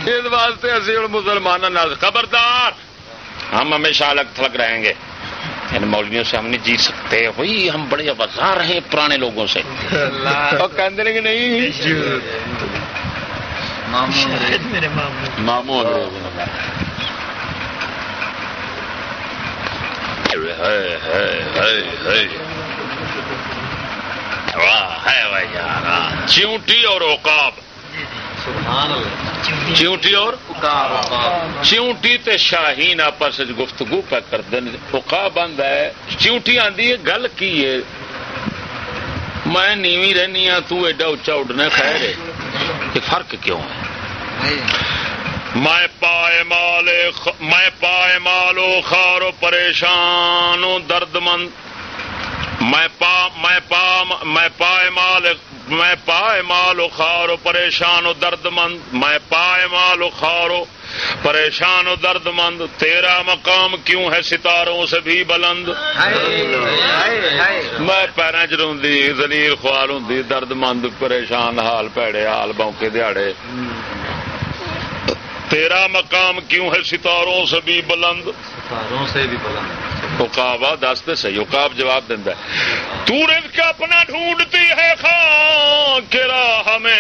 اس واسطے اسی ہوں مسلمانوں خبردار ہم ہمیشہ الگ تھلگ رہیں گے ان مولویوں سے ہم نہیں جیت سکتے وہی ہم بڑے وزار ہیں پرانے لوگوں سے کہ نہیں مامو چیونٹی اور اوقاب چیونٹی اور چیونٹی تے شاہین آپس گفتگو پہ کرتے اوقاب بند ہے. چیونٹی آدھی ہے گل کی ہے؟ میں نیوی رہنی ہاں تو ایڈا اچا اڈنا خیر ہے. یہ فرق کیوں ہے؟ میں پائے مال میں پائے مالو خارو پریشان درد مند۔ میں پا میں پا میں پائے مال میں پائے مالو خارو پریشان و درد مند۔ میں پائے مالو خارو پریشان و درد مند۔ تیرا مقام کیوں ہے ستاروں سے بھی بلند؟ میں پیروں چ روی زلیل خوار ہوں، درد مند، پریشان، حال پیڑے، حال بونکے دیہڑے تیرا مقام کیوں ہے ستاروں سے بھی بلند؟ ستاروں سے بھی بلند۔ اقاب دس دے صحیح اقاب جواب دینا تو رزق اپنا ڈھونڈتی ہے خان؟ کے راہ میں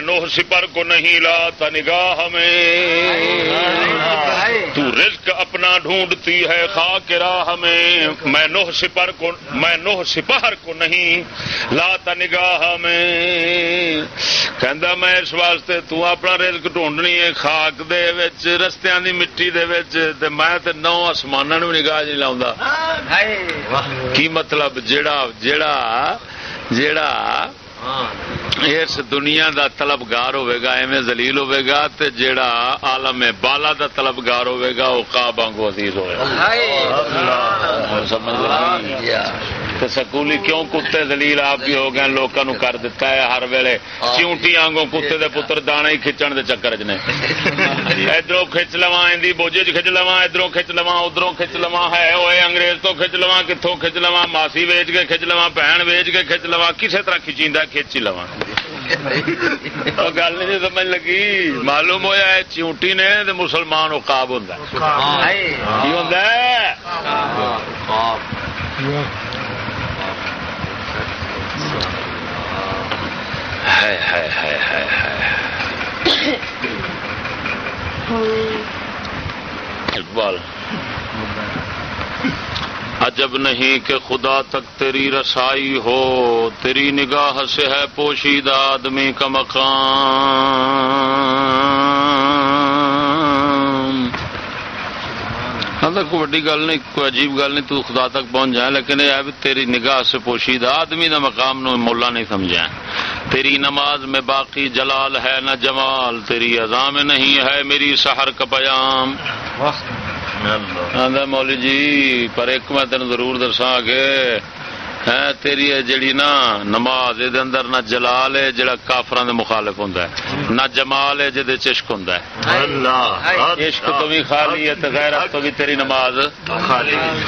نوح سپر کو نہیں لاتا نگاہ میں تو رزق اپنا ڈھونڈتی ہے خاں کے راہ میں میں نوح سپر کو، میں نوح سپہر کو نہیں لاتا نگاہ میں کہندا میں اس واسطے تو اپنا رزق ڈھونڈنی ہے خاک دے وچ، رستیاں دی مٹی دے وچ، تے میں تے نو آسمان نگاہ نہیں لاؤں کی مطلب جیڑا جیڑا جیڑا اس دنیا دا طلبگار ہوے گا ایویں ذلیل ہوے گا تے جیڑا عالم بالا دا طلبگار ہوے گا او قاب وانگو عزیز ہوے گا۔ سمجھ تے سکولی کیوں کتے دلیل آپ بھی ہو گئے لوگوں کر دیتا ہے ہر ویلے چیونٹی آنگوں کتے دے پتر دانا ہی کھچن دے چکر چ نے ادھر کھچ لوا اندی بوجھے چ کھچ لوا ادھر کھچ لوا ادھر کھچ لوا ہے ہوئے انگریز تو کھچ لوا کتوں کھچ لوا ماسی ویچ کے کھچ لوا بہن ویچ کے کھچ لوا کسی طرح کھچیندہ کھچ ہی لوا گل نہیں سمجھ لگی معلوم ہوا ہے چیونٹی نے مسلمان اقاب ہوں کی ہوں اقبال، عجب نہیں کہ خدا تک تیری رسائی ہو، تیری نگاہ سے ہے پوشیدہ آدمی کا مقام۔ ہاں کوئی وڈی گل نہیں کوئی عجیب گل نہیں تو خدا تک پہنچ جائے لیکن یہ ہے بھی تیری نگاہ سے پوشیدہ آدمی دا مقام نو مولا نہیں سمجھا تیری نماز میں باقی جلال ہے نہ جمال تیری میں نہیں ہے میری سحر کا پیام مولی جی پر ایک میں تین ضرور دساں کہ ہے تیری ہے جڑی نا نماز دے اندر نہ جلال ہے جڑا کافراں دے مخالف ہوندا ہے نہ جمال ہے جدے چشک ہوندا ہے۔ عشق تو بھی خالی ہے تے غیرت تو بھی تیری نماز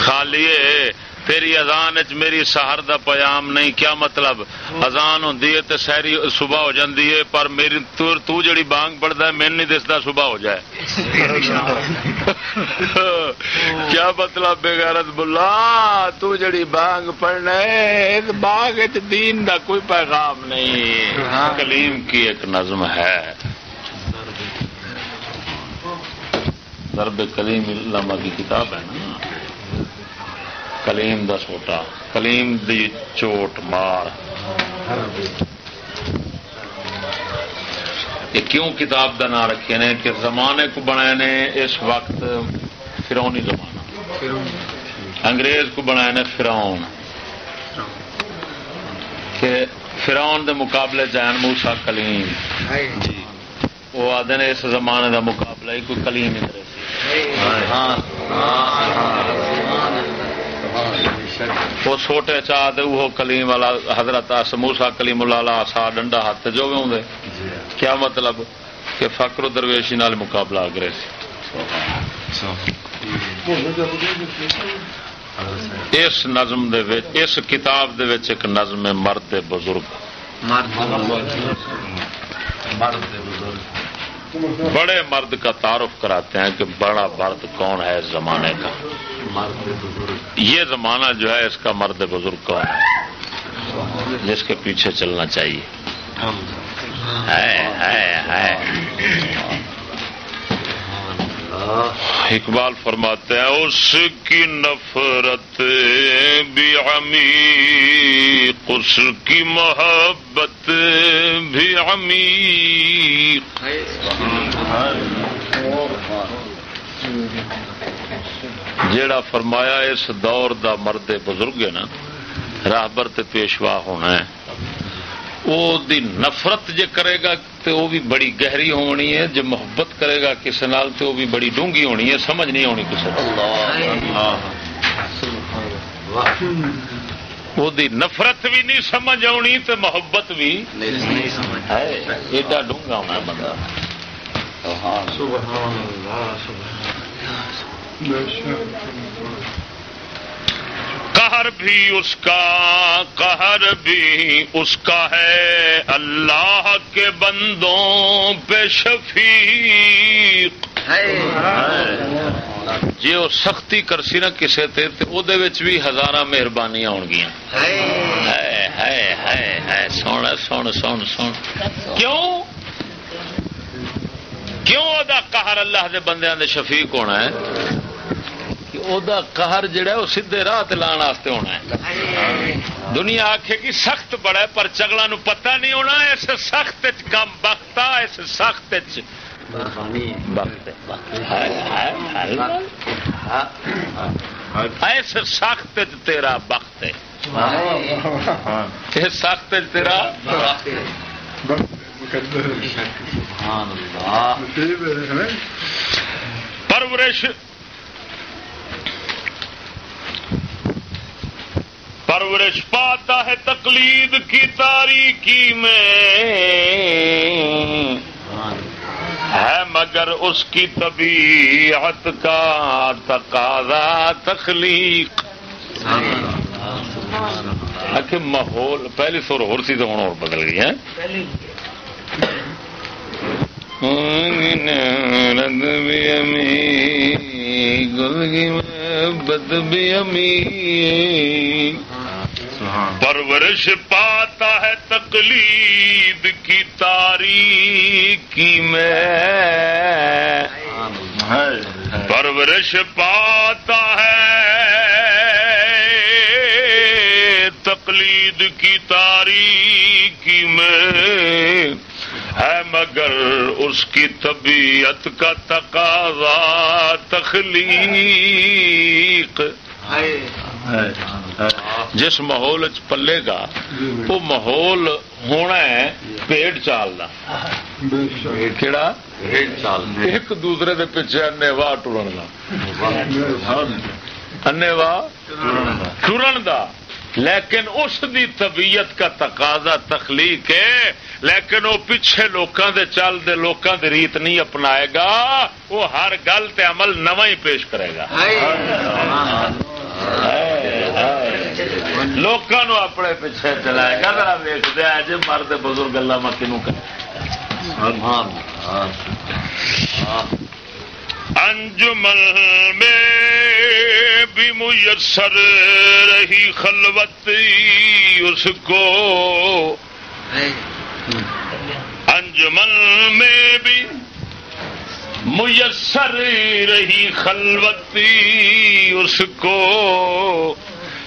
خالی ہے۔ تیری اذان وچ میری سحر دا پیام نہیں کیا مطلب؟ اذان ہوندی ہے تے سحری صبح ہو جاندی ہے پر میری تو, تو جڑی بانگ پڑدا ہے مین نہیں دسدا صبح ہو جائے۔ کیا مطلب بغیرت بلا تو جڑی بانگ پڑھنا ہے اس باغ وچ دین دا کوئی پیغام نہیں۔ کلیم کی ایک نظم ہے۔ ضرب کلیم علامہ کی کتاب ہے نا؟ کلیم دا سوٹا، کلیم دی چوٹ مار۔ یہ کیوں کتاب دا نام رکھے نے کہ زمانے کو بنائے نے اس وقت فرونی زمانہ۔ انگریز کو بنائے نے فرعون۔ کہ فرعون دے مقابلے جان موسا کلیم۔ وہ آدھے نے اس زمانے دا مقابلہ ہی کوئی کلیم ہی کرے۔ ہاں۔, ہاں،, ہاں،, ہاں۔ وہ چھوٹے چاہ دے وہ کلیم والا حضرت سموسا کلیم اللہ سا ڈنڈا ہاتھ جو بھی ہوں کیا مطلب کہ فقر و درویشی نال مقابلہ کرے اس نظم دے وچ اس کتاب دے وچ ایک نظم ہے مرد بزرگ۔ بڑے مرد کا تعارف کراتے ہیں کہ بڑا مرد کون ہے اس زمانے کا۔ یہ زمانہ جو ہے اس کا مرد بزرگ کون ہے؟ جس کے پیچھے چلنا چاہیے۔ ہے ہے ہے۔ اقبال فرماتے ہیں، اس کی نفرت بھی عمیق، اس کی محبت بھی عمیق۔ جیڑا فرمایا، اس دور دا مرد بزرگ ہے نا، راہبر تے پیشوا ہونا ہے۔ وہ دی نفرت جے کرے گا تو وہ بھی بڑی گہری ہونی ہے جے محبت کرے گا کسی نال تو وہ بھی بڑی ڈونگی ہونی ہے سمجھ نہیں ہونی کسی وہ دی نفرت بھی نہیں سمجھ آنی تو محبت بھی ایڈا ڈونگا ہونا بندہ۔ قہر بھی اس کا، قہر بھی اس کا ہے۔ اللہ کے بندوں پہ شفیق۔ جی وہ سختی کرسی نا کسی تے بھی ہزار مہربانیاں ہو گیا سن سن سن سن کیوں؟ کیوں دا قہر اللہ دے بندیاں دے شفیق ہونا ہے؟ او دا قہر جڑا ہے وہ سیدھے راہ لان واسطے ہونا ہے دنیا آخے گی سخت بڑا ہے پر چگلا نو پتہ نہیں ہونا اس سخت کم بختا اس سخت ایس سخت تیرا بخت ہے سخت تیرا پرورش پرورش پاتا ہے تقلید کی تاریکی میں۔ ہے مگر اس کی طبیعت کا تقاضا تخلیق۔ ماحول، پہلی سور ہو سی تو ہوں اور بدل گئی ہے بد بھی امی پرورش پاتا ہے تقلید کی تاریخی میں۔ پرورش پاتا ہے تقلید کی تاریکی میں۔ ہے مگر اس کی طبیعت کا تقاضا تخلیق۔ جس ماحول پلے گا وہ ماحول ہونا ہے پیٹ چال کا کہڑا ایک دوسرے دے پیچھے انے واہ ٹرن کا انے واہ ٹرن کا لیکن اس دی طبیعت کا تقاضا تخلیق ہے لیکن وہ پیچھے لوکاں دے چل دے لوکاں دے ریت نہیں اپنائے گا وہ ہر گل تے عمل نواں ہی پیش کرے گا۔ لوگوں اپنے پیچھے چلائے گا ذرا ویکتے جی مرد بزرگ گلا میں کنو کر انجمن میں بھی میسر رہی خلوت اس کو۔ انجمن میں بھی میسر رہی خلوتی اس کو۔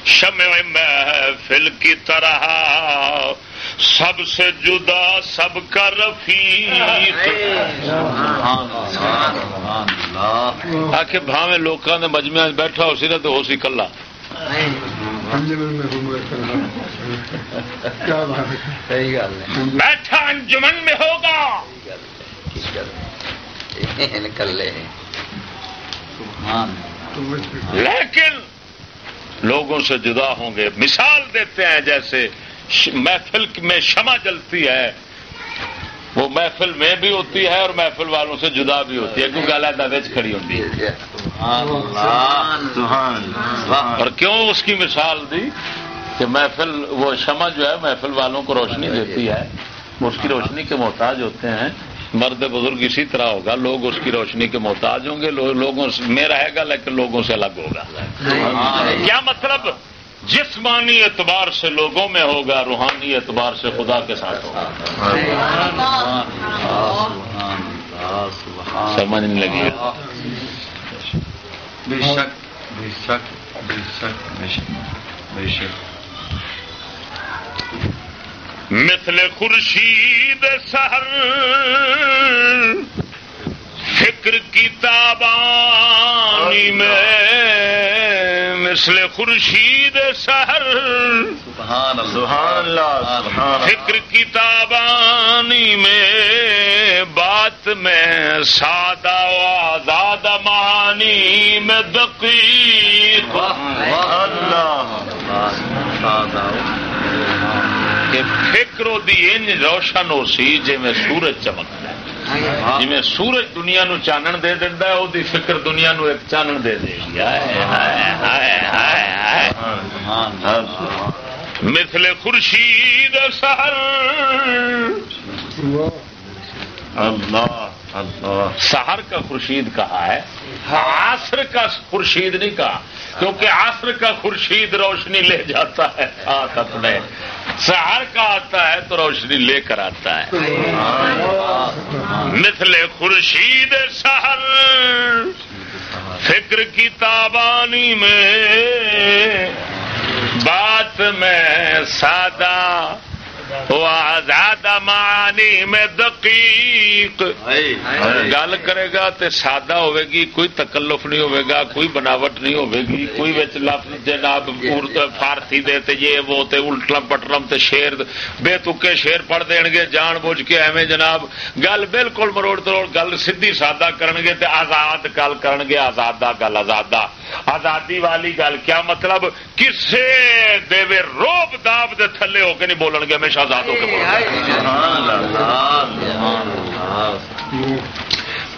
شمع محفل کی طرح سب سے جدا سب کا رفیق آ کے بھاوے لوگوں نے مجمے بیٹھا ہو سی نا تو ہو سی کلا۔ بیٹھا انجمن میں ہوگا۔ لیکن لوگوں سے جدا ہوں گے۔ مثال دیتے ہیں جیسے محفل میں شمع جلتی ہے۔ وہ محفل میں بھی ہوتی ہے اور محفل والوں سے جدا بھی ہوتی ہے کیونکہ علیحدہ ویچ کھڑی ہوتی ہے۔ اور کیوں اس کی مثال دی؟ کہ محفل وہ شمع جو ہے محفل والوں کو روشنی دیتی ہے۔ اس کی روشنی کے محتاج ہوتے ہیں۔ مرد بزرگ اسی طرح ہوگا۔ لوگ اس کی روشنی کے محتاج ہوں گے۔ لوگوں میں رہے گا لیکن لوگوں سے الگ ہوگا۔ کیا مطلب؟ جسمانی اعتبار سے لوگوں میں ہوگا روحانی اعتبار سے خدا کے ساتھ ہوگا۔ سمجھ نہیں لگی۔ بے شک بے شک بے شک بے شک بے شک۔ مثل خورشید سہر فکر کی تابانی میں مثل خورشید سہر فکر کی تابانی میں بات میں سادہ و آزاد معنی میں دقیق۔ کہ فکر دی انج روشن ہو سی جی میں سورج چمکتا ہے۔ جی سورج دنیا نو چانن دے دینا ہے وہ فکر دنیا نو ایک چانن دے دے گی۔ مثل خورشید سہر اللہ۔ سہر کا خورشید کہا ہے۔ عصر کا خورشید نہیں کہا کیونکہ عصر کا خورشید روشنی لے جاتا ہے ساتھ اپنے۔ سہر کا آتا ہے تو روشنی لے کر آتا ہے۔ مثل خورشید سہر فکر کی تابانی میں بات میں سادہ۔ آزاد معنی میں دقیق۔ گل کرے گا تے سادہ ہوے گی کوئی تکلف نہیں ہوے گا کوئی بناوٹ نہیں ہوے گی کوئی وچ لفظ جناب فارسی دے تے یہ وہ تے الٹلم پٹرم تے شیر بے تکے شیر پڑھ دین گے جان بوجھ کے ایویں جناب۔ گل بالکل مروڑ تروڑ گل سیدھی سادہ کرن گے تے آزاد گل کرن گے آزادہ گل آزادہ۔ آزادی والی گل کیا مطلب؟ کسے دے روب داب دے تھلے ہو کے نہیں بولن گے ہمیشہ ہو کے بولن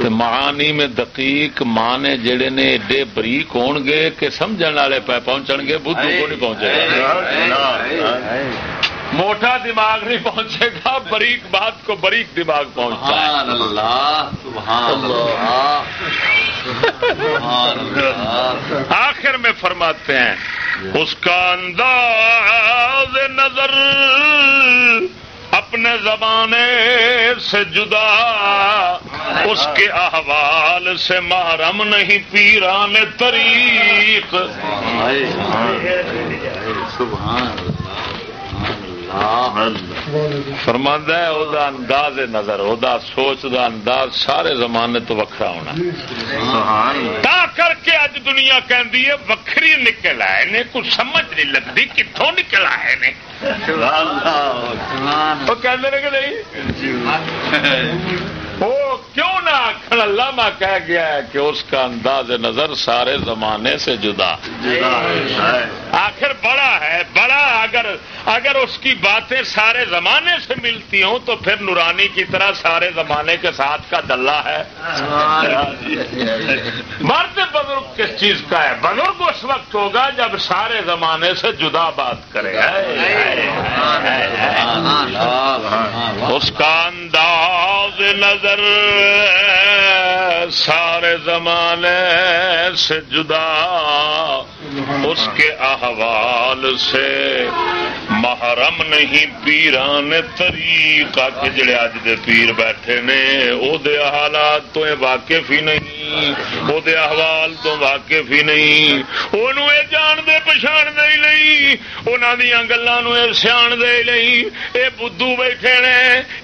معانی میں دقیق مانے جڑے نے ایڈے بریک ہون گے کہ سمجھن والے پہ پہنچن گے بدھو کو نہیں پہنچے۔ گا موٹا دماغ نہیں پہنچے گا بریک بات کو بریک دماغ پہنچتا ہے۔ آخر میں فرماتے ہیں اس کا انداز نظر اپنے زمانے سے جدا اس کے احوال سے محرم نہیں پیران طریق۔ فرماندہ ہے او دا انداز نظر او دا سوچ دا انداز سارے زمانے تو وکھرا ہونا تا کر کے اج دنیا کہندی ہے وکھری نکل آئے نے کچھ سمجھ نہیں لگتی کتوں نکل آئے نے۔ وہ کہندے نے کہ نہیں؟ وہ کیوں نہ آخر میں کہہ گیا ہے کہ اس کا انداز نظر سارے زمانے سے جدا آخر بڑا ہے بڑا اگر اگر اس کی باتیں سارے زمانے سے ملتی ہوں تو پھر نورانی کی طرح سارے زمانے کے ساتھ کا دلہ ہے۔ مرد بزرگ کس چیز کا ہے؟ بزرگ اس وقت ہوگا جب سارے زمانے سے جدا بات کرے۔ اس کا انداز نظر سارے زمانے سے جدا اس کے احوال سے محرم نہیں، پیران طریقہ کے جڑے اج دے پیر بیٹھے نے، او دے حالات تو واقف ہی نہیں، او دے احوال تو واقف ہی نہیں۔ اونوں اے جان دے پہچان دے ہی نہیں انہاں دیاں گلاں نو اے سیان دے ہی نہیں۔ اے بدھو بیٹھے نے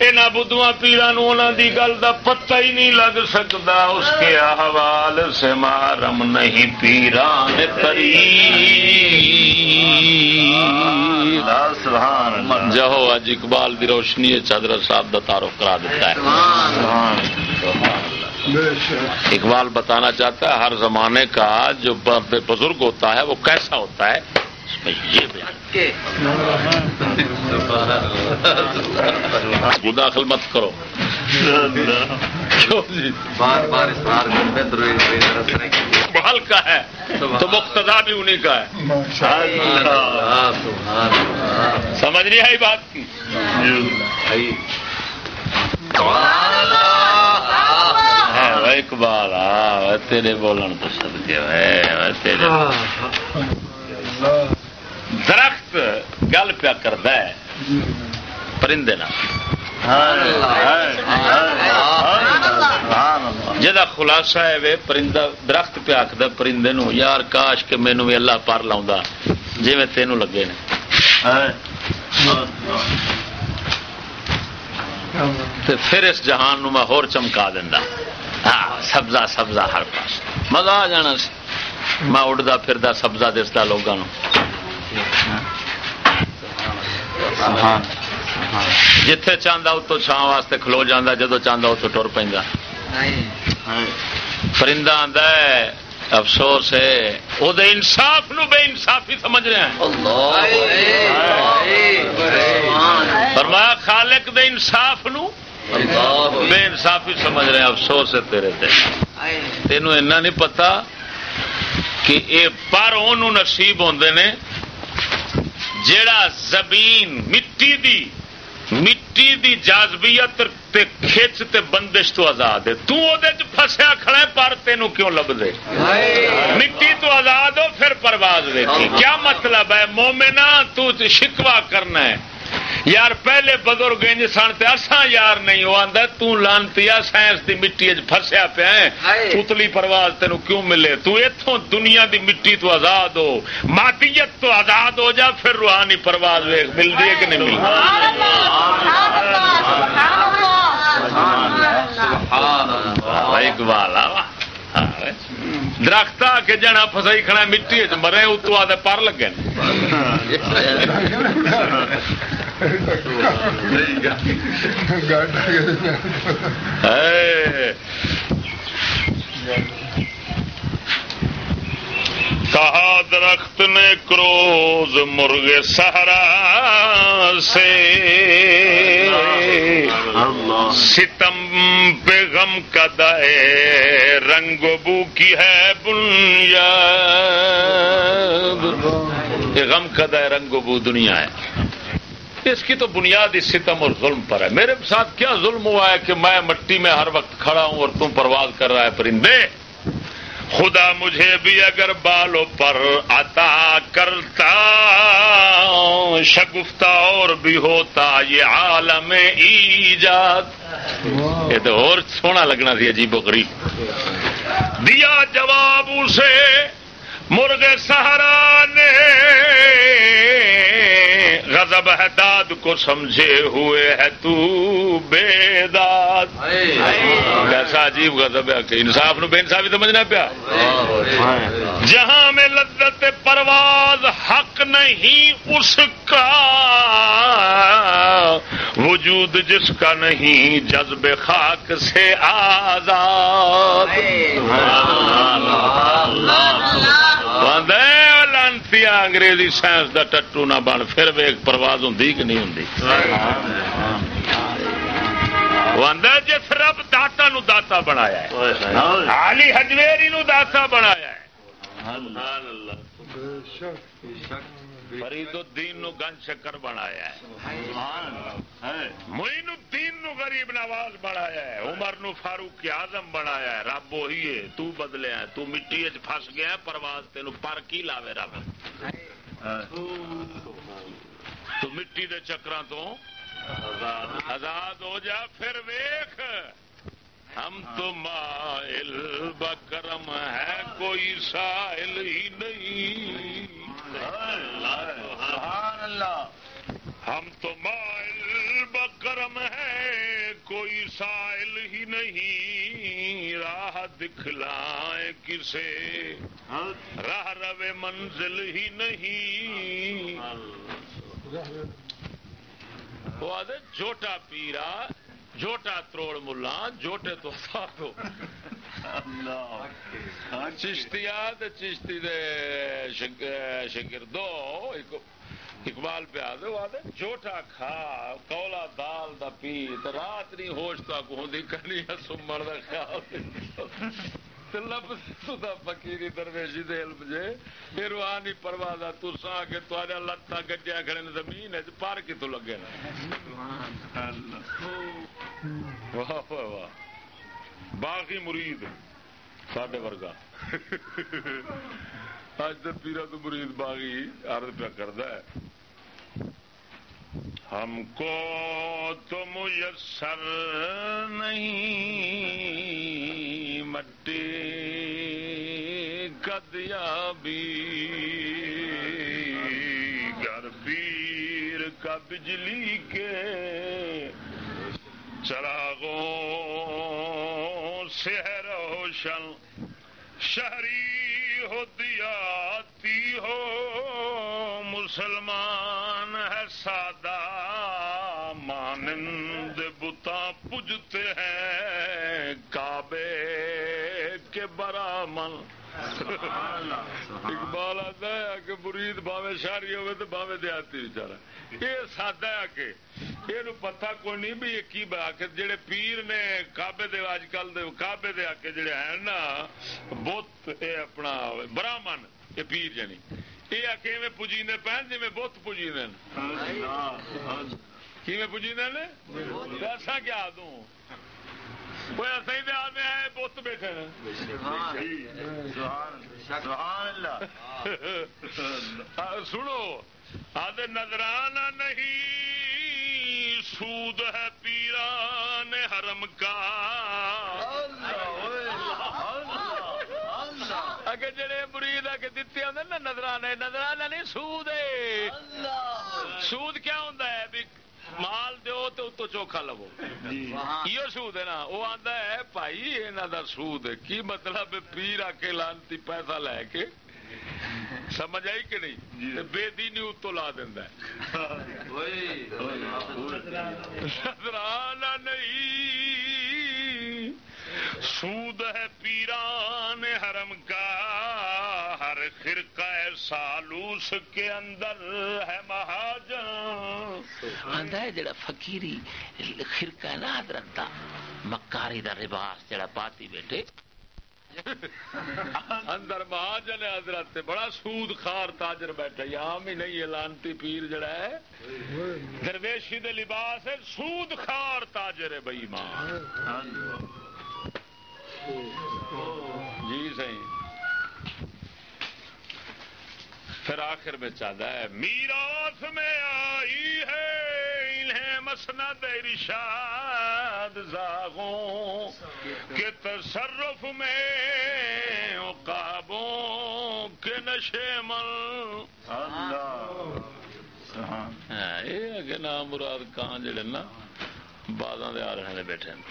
انہاں بدھواں پیراں نو انہاں دی گل دا پتہ ہی نہیں لگ سکدا، اس کے احوال سے محرم نہیں، پیران طریقہ جہو اج اقبال دی روشنی چادر صاحب کا تعارف کرا دیتا ہے۔ اقبال بتانا چاہتا ہے، ہر زمانے کا جو بزرگ ہوتا ہے، وہ کیسا ہوتا ہے؟ اس میں یہ داخل مت کرو۔ بار بار ہلکا ہے تو مقتدا بھی انہیں کا ہے۔ سمجھ نہیں آئی بات کی؟ اقبال آ تیرے بولن تو سد کے تیرے۔ درخت گل پیا کرد پرندے جا خلاصہ ہے وے پرندہ درخت پہ آخد پرندے نو یار کاش کے مینو بھی اللہ پر لا جی میں تینوں لگے نے۔ پھر اس جہان نو میں ہور چمکا دینا ہاں سبزہ سبزہ ہر پاس۔ مزہ آ جانا سی۔ میں اڈتا پھردا سبزہ دستا لوگوں جتھے چاہتا اتو چھان واسطے کھلو جانا جدو چاہتا اتو ٹر پہ پرندہ آدھا ہے، افسوس ہے۔ وہ انصاف نو بے انصافی سمجھ رہے ہیں۔ فرمایا، خالق دے انصاف نو بے انصافی سمجھ رہے ہیں۔ افسوس ہے تیرے تے۔ تینوں ایسا نہیں پتا کہ اے پر نصیب ہوندے نے، جیڑا زمین مٹی دی مٹی دی جازبیت تے کھچ تے بندش تو آزاد ہے۔ تو او دے پھسیا کھڑے پر تینوں کیوں لب دے مٹی تو آزاد ہو، پھر پرواز دیکھی۔ کیا مطلب ہے؟ مومنا تو شکوا کرنا ہے۔ یار پہلے بزرگ انج سن تے اساں یار نہیں وہ آندا تو لانتی سائنس دی مٹی وچ پھسیا پیا ہے۔ اتلی پرواز تینو کیوں ملے؟ تو ایتھوں دنیا دی مٹی تو آزاد ہو مادیت تو آزاد ہو جا پھر روحانی پرواز ویکھ ملدی ہے کہ نہیں ملدی؟ اقبال درخت آ کے جنا فسائی کھڑا مٹی مرے اتو آدھے پر لگے۔ کہا درخت نے کروز مرغ سہرا سے ستم پہ غم کا دائے رنگ بو کی ہے بنیا غم کا دائے رنگ بو دنیا ہے۔ اس کی تو بنیاد اس ستم اور ظلم پر ہے۔ میرے ساتھ کیا ظلم ہوا ہے کہ میں مٹی میں ہر وقت کھڑا ہوں اور تم پرواز کر رہا ہے پرندے؟ خدا مجھے بھی اگر بالوں پر عطا کرتا، شگفتہ اور بھی ہوتا، یہ عالم ایجاد۔ یہ تو اور سونا لگنا سی عجیب و غریب۔ دیا جواب اسے مرغ سہارا نے جب ہے داد کو سمجھے ہوئے ہے تو بے داد۔ کیسا عجیب غضب ہے کہ انصاف نو بے انصافی سمجھنا پیا۔ جہاں میں لذت پرواز حق نہیں، اس کا وجود جس کا نہیں، جذب خاک سے آزاد۔ لانتی انگریزی سائنس دا ٹٹو نہ بن، پھر ویک پرواز ہوں کہ نہیں ہوں جس رب داتا نو داتا بنایا ہے۔ علی ہجویری نو داتا بنایا ہے۔ فرید الدین نو گن شکر بنایا ہے۔ معین الدین نو غریب نواز بنایا ہے۔ عمر نو فاروق اعظم بنایا ہے۔ رب وہی ہے۔ تو بدلے ہے تو مٹی پھس گیا پرواز تین پر کی لاوے رب۔ تو مٹی دے چکر تو آزاد ہو جا۔ پھر ویخ ہم تو مائل بکرم ہے۔ کوئی سائل ہی نہیں۔ ہم تو مائل بکرم ہے کوئی سائل ہی نہیں۔ راہ دکھلائے کسے، راہ رو منزل ہی نہیں۔ وہ آدھے، جھوٹا پیرا، جھوٹا تروڑ ملا، جھوٹے تو ساتھو چشتیا چشتی شگردو اقبال پہ دے آدھے جھوٹا کھا کولا دال دا پی رات نہیں ہوش تک ہوندی کرنی سمر دا خیال فکیری درویشی دے علم جے پروازا تسا کے تھوڑا لتا گڈیا کھڑے نے زمین ہے پار کی تو لگے نا واہ واہ واہ باقی مرید. ساڈے ورگا. اج تو پیرا تو مرید باغی ارد پیا کرتا ہے. ہم کو تو میسر نہیں، مٹی کدیا بھی. گھر پیر کا بجلی کے چراغوں سے ہوشن، شہری ہو دیاتی ہو، مسلمان ہے سادہ مانند بتا پجتے ہیں کعبے کے برامن۔ اقبال آتا ہے کہ مرید باوے شہری ہوئے تو باوے دیہاتی بچارا یہ سادہ ہے کہ یہ پتا کوئی نہیں بھی یہ کی آخر جڑے پیر نے کابے دے اج کل دے کابے دے آ کے جڑے ہیں نا بت یہ اپنا برامن یہ پیر جانی یہ آ کے پجی نے پہن جی بت پجی نے کی پجی نے ایسا کیا دوں؟ صحیح دے آدھے ہیں بت بیٹھے سنو آدھے نظرانہ نہیں سود ہے پیران حرم کا۔ اگر جڑے مرید آ کے دیتے آدھے نا نظرانے نظرانہ نہیں سود ہے۔ سود کیا ہوتا ہے؟ مال دو تو اتو چوکھا لو یہ سود ہے نا؟ وہ آتا ہے بھائی یہاں کا سود کی مطلب پیر آ کے لانتی پیسہ لے کے؟ سمجھ آئی کہ نہیں؟ بے دینی اتو لا دینا نہیں۔ سود ہے پیران حرم کا ہر خرقہ سالوس کے اندر ہے مہاجن ہے جڑا فقیری خرقہ ہے نا حضرت دا۔ مکاری دا رباس جڑا پاتی بیٹھے۔ اندر مہاجن حضرت بڑا سود خار تاجر بیٹھا عام ہی نہیں لانتی پیر جڑا ہے۔ درویشی دے لباس ہے سود خار تاجر ہے بئی ماں جی صحیح۔ پھر آخر میں چاہتا ہے میراث میں آئی ہے انہیں مسند ارشاد زاغوں کے تصرف میں عقابوں کے نشے مل۔ سبحان ہاں، یہ اگے نام مراد کان جڑے نا بازاں دے آ رہے نے بیٹھے نے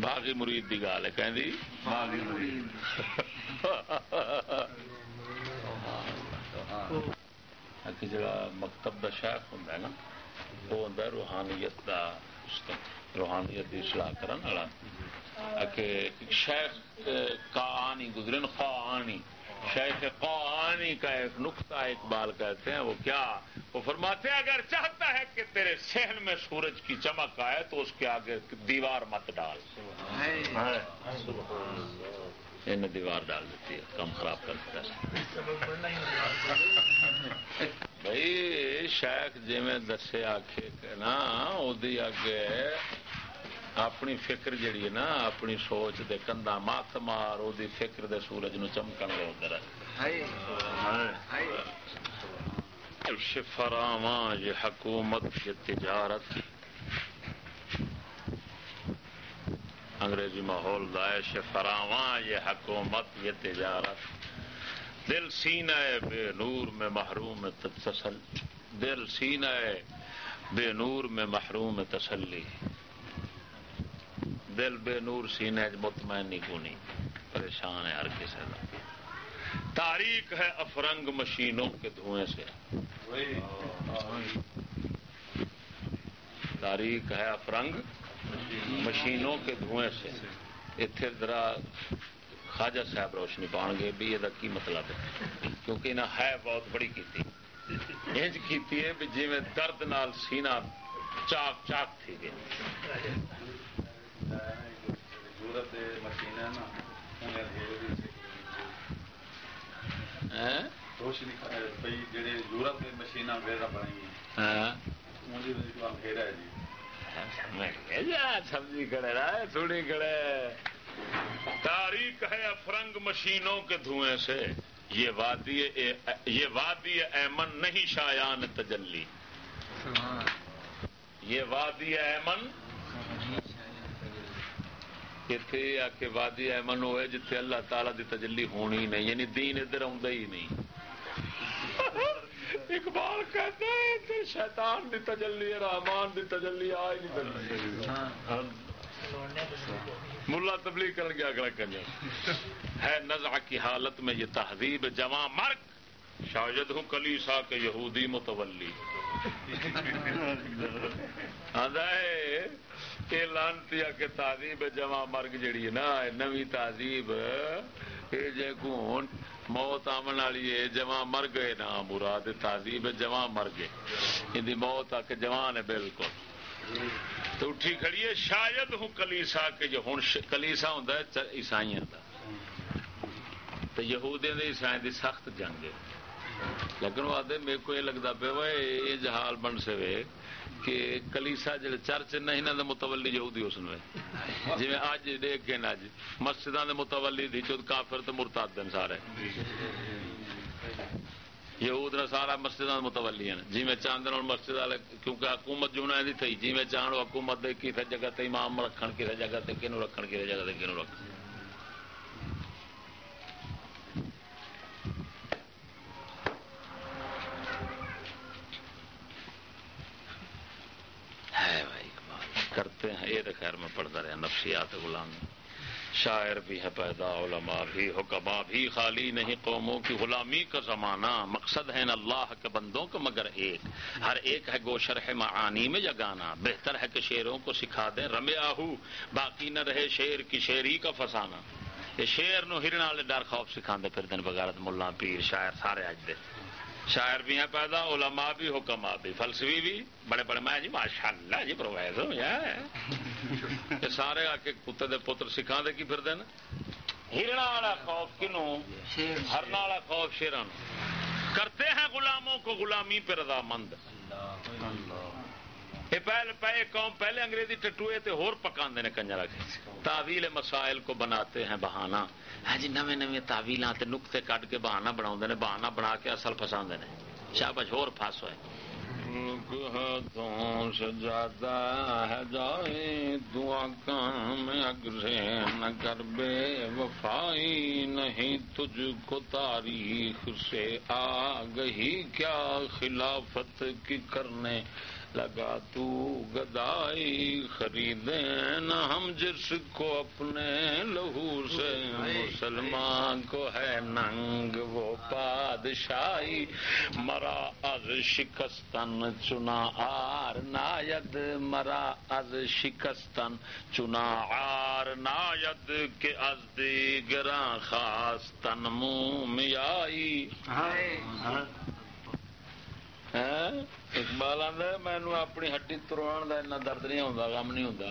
باقی مرید دی گال ہے کہندی باغی مرید۔ کہ جڑا مکتب دا شیخ ہوندا ہے نا وہ ہوندا ہے روحانیت دا روحانیت دی اصلاح کرن والا۔ کہ شیخ کہانی گزرن خانی شیخ قانی کا ایک نقطہ اقبال کہتے ہیں، وہ کیا؟ وہ فرماتے ہیں، اگر چاہتا ہے کہ تیرے سہن میں سورج کی چمک آئے تو اس کے آگے دیوار مت ڈال۔ ان دیوار ڈال دیتی ہے کم خراب کر دیتا ہے۔ بھائی، شیخ جی میں دسے آخے نا ادی اگے اپنی فکر جیڑی ہے نا اپنی سوچ دے کندا مت مار وہ فکر دے سورج نو چمکن دے ادھر فراواں یہ حکومت یہ تجارت انگریزی ماحول داعش فراواں یہ حکومت یہ تجارت دل سینہ بے نور میں محروم تسل دل سینہ بے نور میں محروم تسلی دل بے نور سینے مطمئن نہیں کونی، پریشان ہے ہر کسی کا تاریخ ہے افرنگ مشینوں کے دھوئیں سے۔ تاریخ ہے افرنگ مشینوں کے دھوئیں سے۔ اتنے ذرا خواجہ صاحب روشنی پان گے، بھی یہ کی مطلب ہے؟ کیونکہ انہیں ہے بہت بڑی کیتی۔ انج کیتی ہے بھی جی میں درد نال سینہ چاک چاک تھی گئی سمجھی جی۔ کھڑے رہا تھوڑی کھڑے تاریخ ہے افرنگ مشینوں کے دھوئیں سے یہ وادی یہ وادی ایمن نہیں شایان تجلی یہ وادی ایمن اتنے آ کے وادی ایمن ہوئے جتھے اللہ تعالی دی تجلی ہونی نہیں یعنی دین ادھر آ ہی نہیں۔ اقبال کہتے کہ شیطان دی تجلی رحمان دی تجلی آ ہی نہیں ملا تبلیغ کر گیا اگلا کنجر ہے نزع کی حالت میں یہ تہذیب جمع مرگ شاید ہوں کلیسا کے یہودی متولی۔ یہ لانتی کہ تہذیب جمع مرگ جڑی ہے نا نوی تہذیب یہ جے کون، موت آمن والی ہے، جمع مر گئے نا مراد، تہذیب جمع مر گئے ان موت آ کے جوان ہے بالکل۔ تو اٹھی کھڑی ہے، شاید ہوں کلیسا کہ جو ہوں کلیسا ہوں عیسائی کا تو یہودی عیسائی دی سخت جنگ ہے۔ لیکن وہ آدھے میرے کو یہ لگتا پہ وہ یہ جہال بن سوے۔ کہ کلیسا جڑے چرچ نہیں نہ متولی یہودی اس جی میں جی اج دیکھ کے اج مسجد کے متولی دی چود کافر تو مرتاد دن سارے۔ یہود نے سارا مسجد متولی ہیں۔ جی میں چاہتے ہیں مسجد والے، کیونکہ حکومت جو دی تھی جی میں چاہن حکومت دے کسی جگہ تے امام رکھن کسی جگہ تے کنو رکھن کسی جگہ تے کنو رکھن۔ کرتے ہیں۔ یہ تو خیر میں پڑھتا رہا نفسیات غلام۔ شاعر بھی ہے پیدا، علماء بھی حکما بھی۔ خالی نہیں، قوموں کی غلامی کا زمانہ۔ مقصد ہے اللہ کے بندوں کا مگر ایک۔ ہر ایک ہے گوشر ہے معانی میں جگانا بہتر ہے کہ شیروں کو سکھا دیں، رمے آہو۔ باقی نہ رہے شیر کی شیری کا فسانا یہ شیر نو ہرن والے ڈر خوف سکھا دے پھر دن بغیرت ملا پیر، شاعر سارے اج دے۔ شاعر بھی ہیں پیدا علماء بھی حکما بھی فلسفی بھی بڑے بڑے میں جی ماشاء اللہ جی پروفیسر یار سارے آ کے کتے دے پتر سکھا دے کی پھر دن ہرنا والا خوف کنو ہرنا والا خوف شیران کرتے ہیں غلاموں کو غلامی پہ رضا مند یہ پہلے پہلے قوم پہلے انگریزی ٹٹوئے تے ہور پکان دینے کنجرا کے تعویل مسائل کو بناتے ہیں بہانا ہاں جی نویں نویں تعویلات تے نقطے کٹ کے بہانہ بہانا بنا بہانا بنا کے اصل فسا نے۔ شابش ہور پھاس ہوئے۔ ملک ہاتھوں سے جاتا ہے جائے، دعا کام اگرے نہ کر بے وفائی نہیں، تجھ کو تاریخ سے آ گئی کیا خلافت کی کرنے۔ لگا تو گدائی خریدے نہ ہم جس کو اپنے لہو سے مسلمان کو ہے ننگ وہ بادشاہی مرا از شکستن چنا آر ناید، مرا از شکستن چنا آر ناید کے از دیگراں خاص تن منہ میائی ہاں، ہاں۔ اقبال آدھا مینو اپنی ہڈی تروڑ کا اتنا درد نہیں آتا غم نہیں ہوتا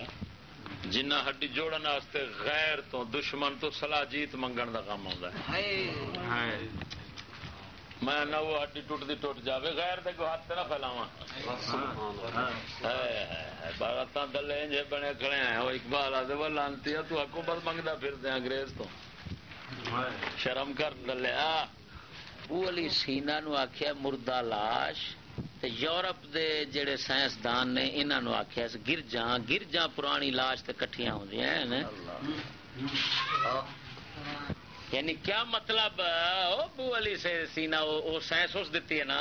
جنہ ہڈی جوڑن واسطے غیر تو دشمن تو سلا جیت منگن کا کام آتا میں نہ وہ ہڈی ٹوٹتی ٹوٹ جائے غیر دے ہاتھ نہ پھیلاوا بارات دلے جی بنے کھڑے ہیں وہ اقبال آدھے وہ لانتی ہے تو حکومت منگتا پھر دے انگریز تو شرم کر دلے آ ابو علی سینا نو آخیا مردہ لاش تے یورپ دے جڑے سائنسدان نے انہوں نے آخیا گرجا گرجا پرانی لاش تے کٹھیاں ہیں یعنی کیا مطلب ابو علی سے سینا وہ سائنس اس دیتی ہے نا۔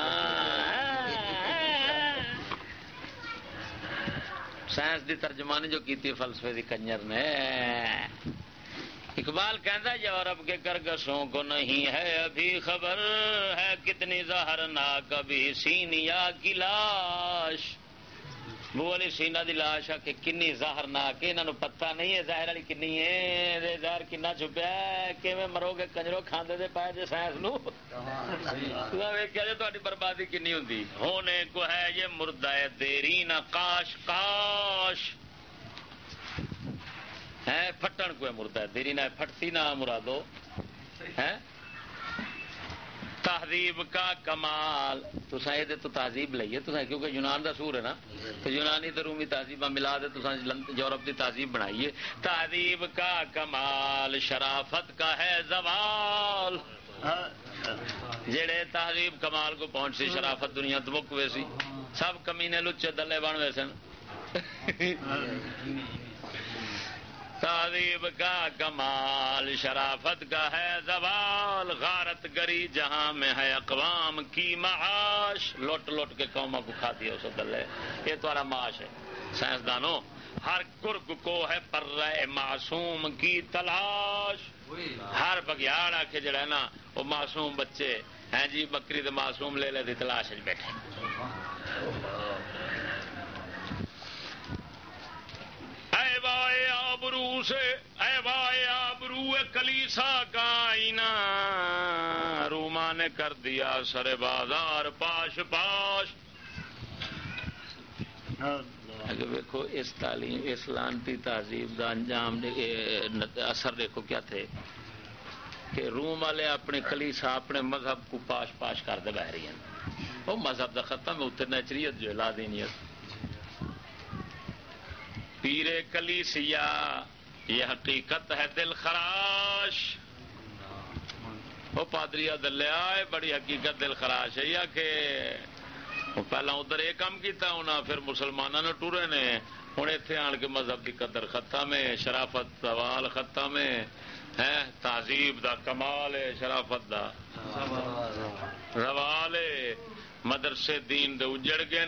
سائنس دی ترجمانی جو کی فلسفے دی کنجر نے۔ اقبال کہتا یورپ کے کرگسوں کو نہیں ہے ابھی خبر، ہے کتنی زہر نہ کبھی سینیا کی لاش۔ وہ والی سینا دی لاش ہے کہ کنی زہر نہ کہ انہوں پتا نہیں ہے زہر والی کنی ہے زہر کنا چھپیا ہے کہ مرو گے کنجرو کھاندے دے پائے جے سائنس نو۔ ویکیا جی تاری بربادی کنی ہوں ہونے کو ہے، یہ مردہ دیری نہ کاش کاش۔ ہے، پھٹن کو مردہ ہے؟ دیری نہ پھٹتی نہ مرادو۔ ہے؟ تہذیب کا کمال۔ تو تو تہذیب لئیے تو کیونکہ یونان دا سور ہے نا، تو یونانی تو رومی تہذیب ملا دے تو یورپ دی تہذیب بنائیے تہذیب کا کمال، شرافت کا ہے زوال۔ جڑے تہذیب کمال کو پہنچ سی، شرافت دنیا تو مک ویسی سب کمینے لچے دلے بن ویسے تعلیم کا کمال، شرافت کا ہے زوال، غارت گری جہاں میں ہے اقوام کی معاش۔ لوٹ لوٹ کے قوموں کو کھا دیا اسے دلے۔ یہ تمہارا معاش ہے۔ سائنسدانوں، ہر کرک کو ہے پر معصوم کی تلاش۔ ہر بگیاڑ آ کے جڑا ہے نا، وہ معصوم بچے۔ ہیں جی بکری تو معصوم لے لے دی تلاش بیٹھے۔ اے وائے آبرو سے، اے وائے آبرو کلیسا کا آئینہ روما نے کر دیا سر بازار، پاش پاش۔ دیکھو اس تعلیم، اس لانتی تہذیب کا انجام اثر دیکھو کیا تھے۔ کہ روم والے اپنے کلیسا، اپنے مذہب کو پاش پاش کر دے بہ رہی ہیں۔ وہ مذہب کا ختم ہے اتر نیچریت جو لا دینیت۔ پیر کلی سیا یہ حقیقت ہے دل خراش۔ وہ پادری دلیا بڑی حقیقت دل خراش ہے۔ یا کہ پہلا ادھر یہ کام کیتا ہونا پھر مسلمانوں نے ٹورے نے۔ ہوں اتنے آن کے مذہب کی قدر ختم ہے شرافت سوال ختم ہے۔ تہذیب دا کمال ہے شرافت دا روال مدرسے دین دے اجڑ گئے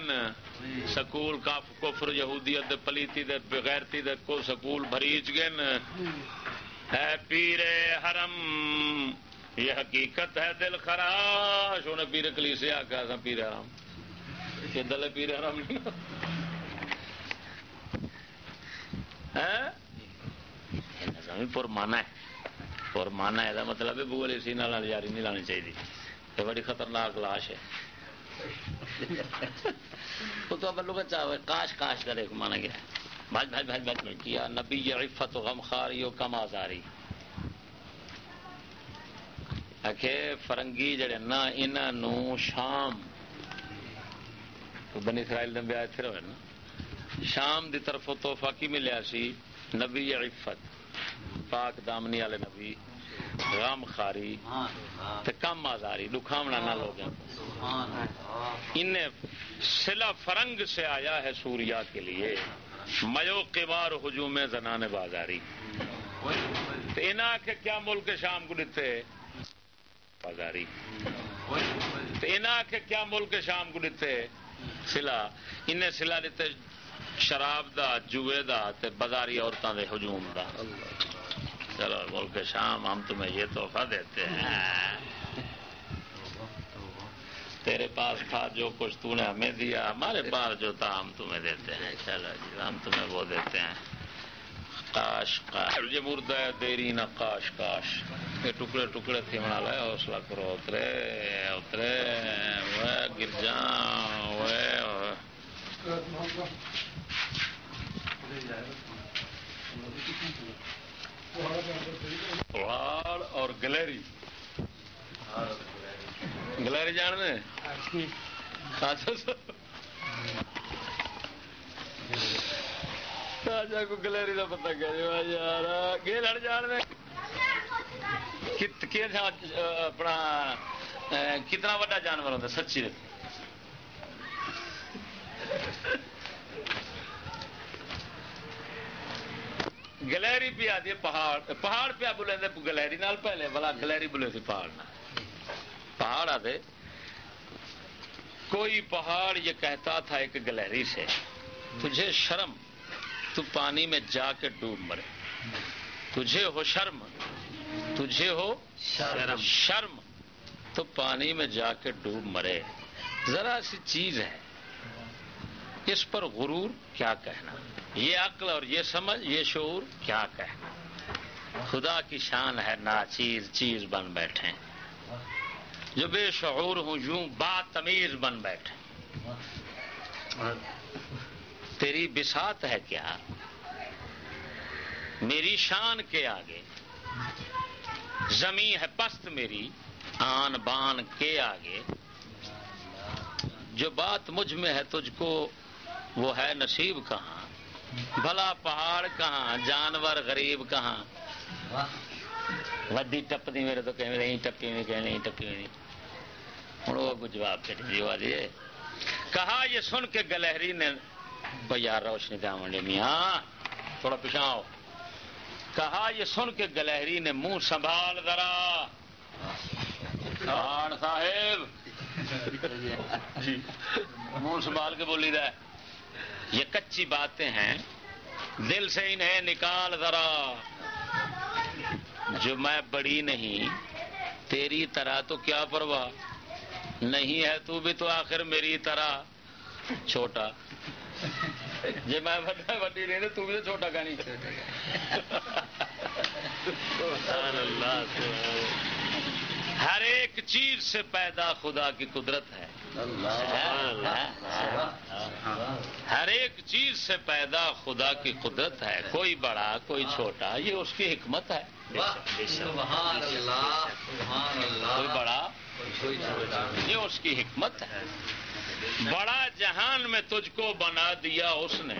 سکول کاف کفر یہودیت دے پلیتی دے بغیرتی دے کو سکول بھریج گئے ہے پیر حرم، یہ حقیقت ہے دل خراش۔ انہیں پیر کلی سے آخا تھا پیر حرم۔ یہ دل پیر حرم نہیں پر مانا ہے۔ پر مانا ہے مطلب بو والی سی نال یاری نہیں لانی چاہیے۔ یہ بڑی خطرناک لاش ہے۔ وہ تو بلو کا چاہے کاش کاش کرے مانا گیا بھاج بھاج بھاج بھاج کیا؟ نبی عفت و غم خاری و کم آزاری۔ آخے فرنگی جڑے نا انہوں شام۔ بنی اسرائیل نے بیاہ پھر ہوئے نا۔ شام دی طرف تحفہ کی ملیا سی؟ نبی عفت، پاک دامنی والے نبی۔ غم خاری، تے کم آزاری، دکھاونا نہ لوگ ان سلا فرنگ سے آیا ہے سوریا کے لیے۔ میو قمار ہجوم زنان بازاری۔ انہاں کے کیا ملک شام کو دیتے بازاری۔ انہاں کے کیا ملک شام کو دیتے سلا۔ انہیں سلا دیتے شراب دا جوے دا، تے بازاری عورتوں دے ہجوم دا۔ چلو ملک شام، ہم تمہیں یہ تحفہ دیتے ہیں۔ تیرے پاس تھا جو کچھ تو نے ہمیں دیا، ہمارے پاس جو تھا ہم تمہیں دیتے ہیں۔ چلو جی ہم تمہیں وہ دیتے ہیں۔ کاش کاش یہ مردہ ہے دیری نہ کاش کاش یہ ٹکڑے ٹکڑے تھے بنا لے، حوصلہ کرو۔ اترے اترے۔ وہ گر جا وہ۔ پہاڑ اور گلیری۔ گلیری جان میں راجا کو گلیری کا پتا کیا جی، یار گے لڑ جان میں اپنا کتنا وا جانور ہوتا سچی گلیری پہ آتی پہاڑ پہاڑ پہ بولے گلیری نال پہلے بلا گلیری بولے تھے پہاڑ پہاڑ آتے کوئی پہاڑ یہ کہتا تھا ایک گلیری سے، تجھے شرم، تو پانی میں جا کے ڈوب مرے۔ تجھے ہو شرم، تجھے ہو شرم۔ شرم، تو پانی میں جا کے ڈوب مرے۔ ذرا سی چیز ہے۔ اس پر غرور کیا کہنا؟ یہ عقل اور یہ سمجھ، یہ شعور کیا کہنا؟ خدا کی شان ہے نا چیز چیز بن بیٹھے۔ جو بے شعور ہوں، یوں با تمیز بن بیٹھے۔ تیری بسات ہے کیا؟ میری شان کے آگے۔ زمین ہے پست میری، آن بان کے آگے۔ جو بات مجھ میں ہے، تجھ کو وہ ہے نصیب کہاں؟ بھلا پہاڑ کہاں؟ جانور غریب کہاں؟ ودی ٹپتی میرے تو کہ نہیں ٹپی نہیں کہ نہیں ٹپی نہیں ہوں، وہ جواب چٹ جی کہا یہ سن کے گلہری نے یار روشنی دامنڈے میاں۔ تھوڑا پیچھا آؤ کہا یہ سن کے گلہری نے منہ سنبھال ذرا۔ خان صاحب۔ جی۔ منہ سنبھال کے بولی رہا یہ کچی باتیں ہیں۔ دل سے انہیں نکال ذرا۔ جو میں بڑی نہیں، تیری طرح تو کیا پرواہ؟ نہیں ہے تو بھی تو آخر میری طرح۔ چھوٹا۔ جی میں وڈی نہیں تو بھی تو چھوٹا کا نہیں ہر ایک چیز سے پیدا خدا کی قدرت ہے۔ ہر ایک چیز سے پیدا خدا کی قدرت ہے۔ کوئی بڑا، کوئی چھوٹا، یہ اس کی حکمت ہے۔ کوئی بڑا، یہ اس کی حکمت ہے۔ بڑا جہان میں تجھ کو بنا دیا اس نے۔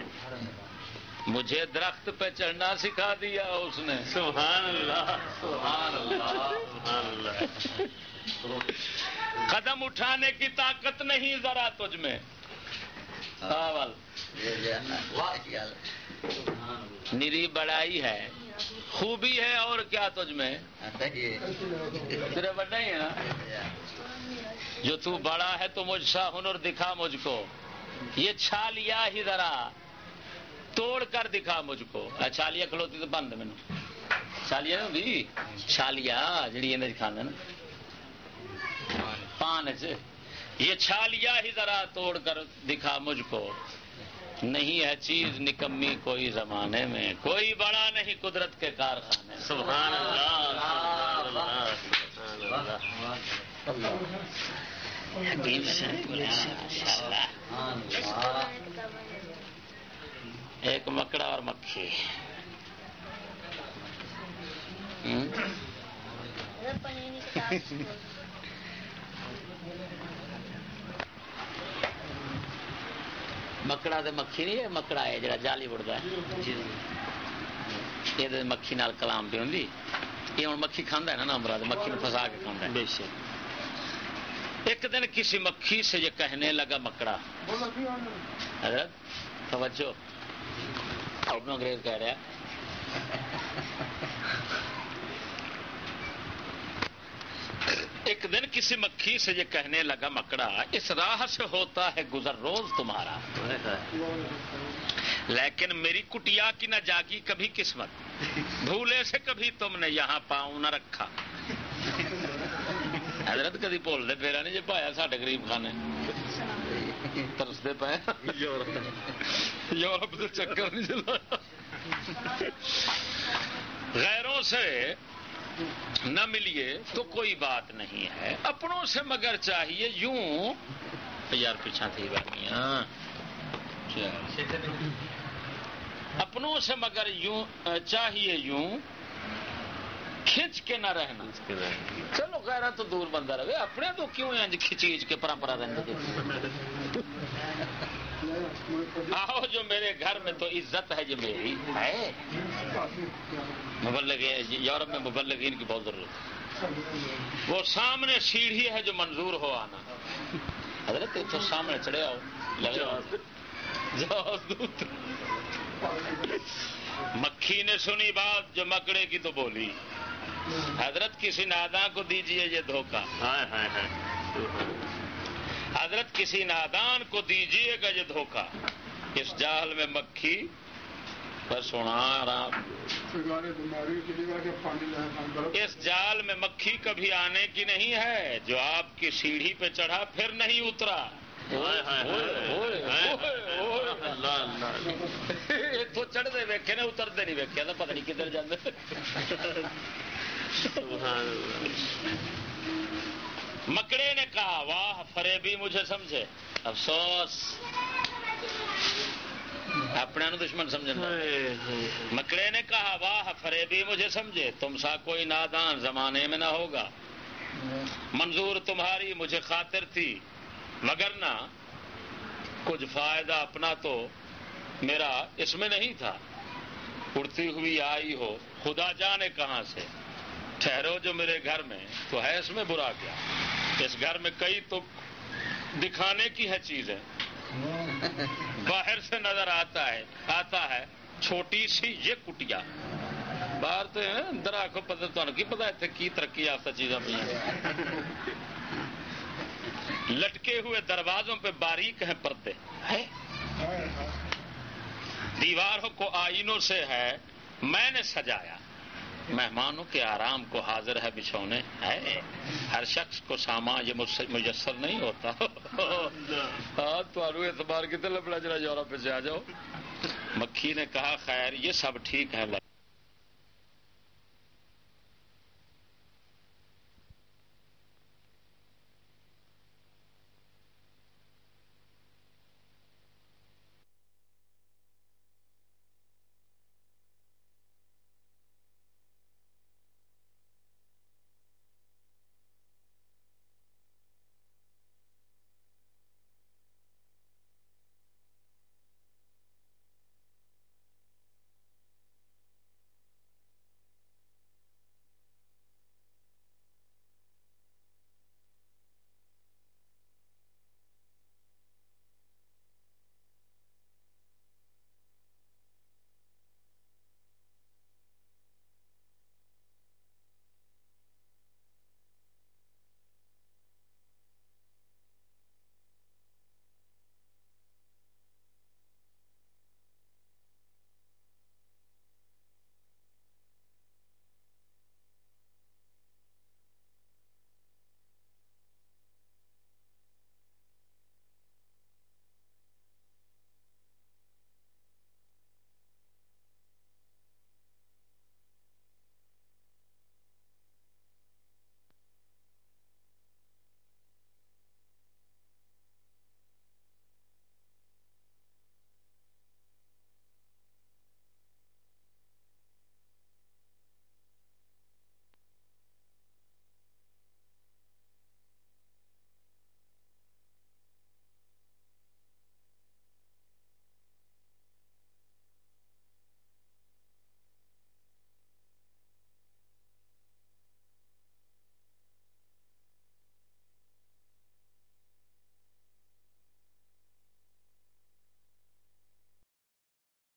مجھے درخت پہ چڑھنا سکھا دیا اس نے۔ سبحان اللہ سبحان اللہ سبحان اللہ۔ قدم اٹھانے کی طاقت نہیں ذرا تجھ میں۔ نری بڑائی ہے۔ خوبی ہے اور کیا تجھ میں؟ تیرے بڑا ہی ہے نا۔ جو تو بڑا ہے تو مجھ سا ہنر دکھا مجھ کو۔ یہ چھالیا ہی ذرا توڑ کر دکھا مجھ کو۔ چھالیا کھلوتی تو بند مینو چھالیا بھی چھالیا جڑی کھانا نا۔ پان سے۔ یہ چھالیا ہی ذرا توڑ کر دکھا مجھ کو۔ نہیں ہے چیز نکمی کوئی زمانے میں۔ کوئی بڑا نہیں قدرت کے کارخانے۔ سبحان ایک مکڑا اور مکھی۔ مکڑا تو مکھی نہیں ہے مکڑا ہے جالی بڑتا ہے۔ یہ مکھی نال کلام پہ ہوں یہ ہوں مکھی کھانا ہے نا نام مراد مکھی میں پھنسا کے کھانا ہے۔ بے شک۔ ایک دن کسی مکھی سے یہ کہنے لگا مکڑا۔ حضرت توجہ۔ انگریز کہہ رہا ایک دن کسی مکھی سے یہ کہنے لگا، مکڑا، اس راہ سے ہوتا ہے گزر روز تمہارا۔ لیکن میری کٹیا کی نہ جاگی کبھی قسمت، بھولے سے کبھی تم نے یہاں پاؤں نہ رکھا۔ حضرت کدی بول دے پھیرا نہیں جی پایا ساڈے غریب خانے۔ ترستے پے۔ یورپ سے چکر نہیں چلا۔ غیروں سے نہ ملیے تو کوئی بات نہیں ہے۔ اپنوں سے مگر چاہیے یوں۔ یار پیچھا تھی اپنوں سے مگر یوں چاہیے یوں۔ کھچ کے نہ رہنا۔ چلو غیرہ تو دور بندہ رہے۔ اپنے تو کیوں ہیں کھچیچ کے پرمپرا رہنے آؤ جو میرے گھر میں تو عزت ہے، جو میری ہے۔ مبلغ یورپ میں مبلغین کی بہت ضرورت ہے۔ وہ سامنے سیڑھی ہے جو منظور ہو آنا۔ حضرت، تو سامنے چڑھے آؤ جاؤ مکھی نے سنی بات، جو مکڑے کی تو بولی۔ حضرت، کسی ناداں کو دیجیے یہ دھوکہ۔ حضرت کسی نادان کو دیجیے گا یہ دھوکہ۔ اس جال میں مکھی۔ پر سنا رہا اس جال میں مکھی کبھی آنے کی نہیں ہے۔ جو آپ کی سیڑھی پہ چڑھا پھر نہیں اترا۔ تو چڑھتے ویکے نے اترتے نہیں ویکیا تو پتہ نہیں کدھر جاتے مکڑے نے کہا واہ فرے بھی مجھے سمجھے۔ افسوس۔ اپنے دشمن سمجھ مکڑے نے کہا واہ فرے بھی مجھے سمجھے۔ تم سا کوئی نادان زمانے میں نہ ہوگا۔ منظور تمہاری مجھے خاطر تھی۔ مگر نہ کچھ فائدہ اپنا تو میرا اس میں نہیں تھا۔ اڑتی ہوئی آئی ہو۔ خدا جانے کہاں سے۔ ٹھہرو جو میرے گھر میں تو ہے اس میں برا کیا۔ اس گھر میں کئی تو دکھانے کی ہے چیزیں۔ باہر سے نظر آتا ہے آتا ہے چھوٹی سی یہ کٹیا۔ باہر تو اندر آخو پتہ تو کی پتا اتنے کی ترقی یافتہ چیزاں پہ۔ لٹکے ہوئے دروازوں پہ باریک ہیں پردے۔ دیواروں کو آئینوں سے ہے میں نے سجایا۔ مہمانوں کے آرام کو حاضر ہے بچھونے۔ ہے۔ ہر شخص کو ساما یہ میسر نہیں ہوتا۔ ہاں تو اعتبار کتنے لبڑا جرا یورپ سے آ جاؤ۔ مکھی نے کہا خیر یہ سب ٹھیک ہے۔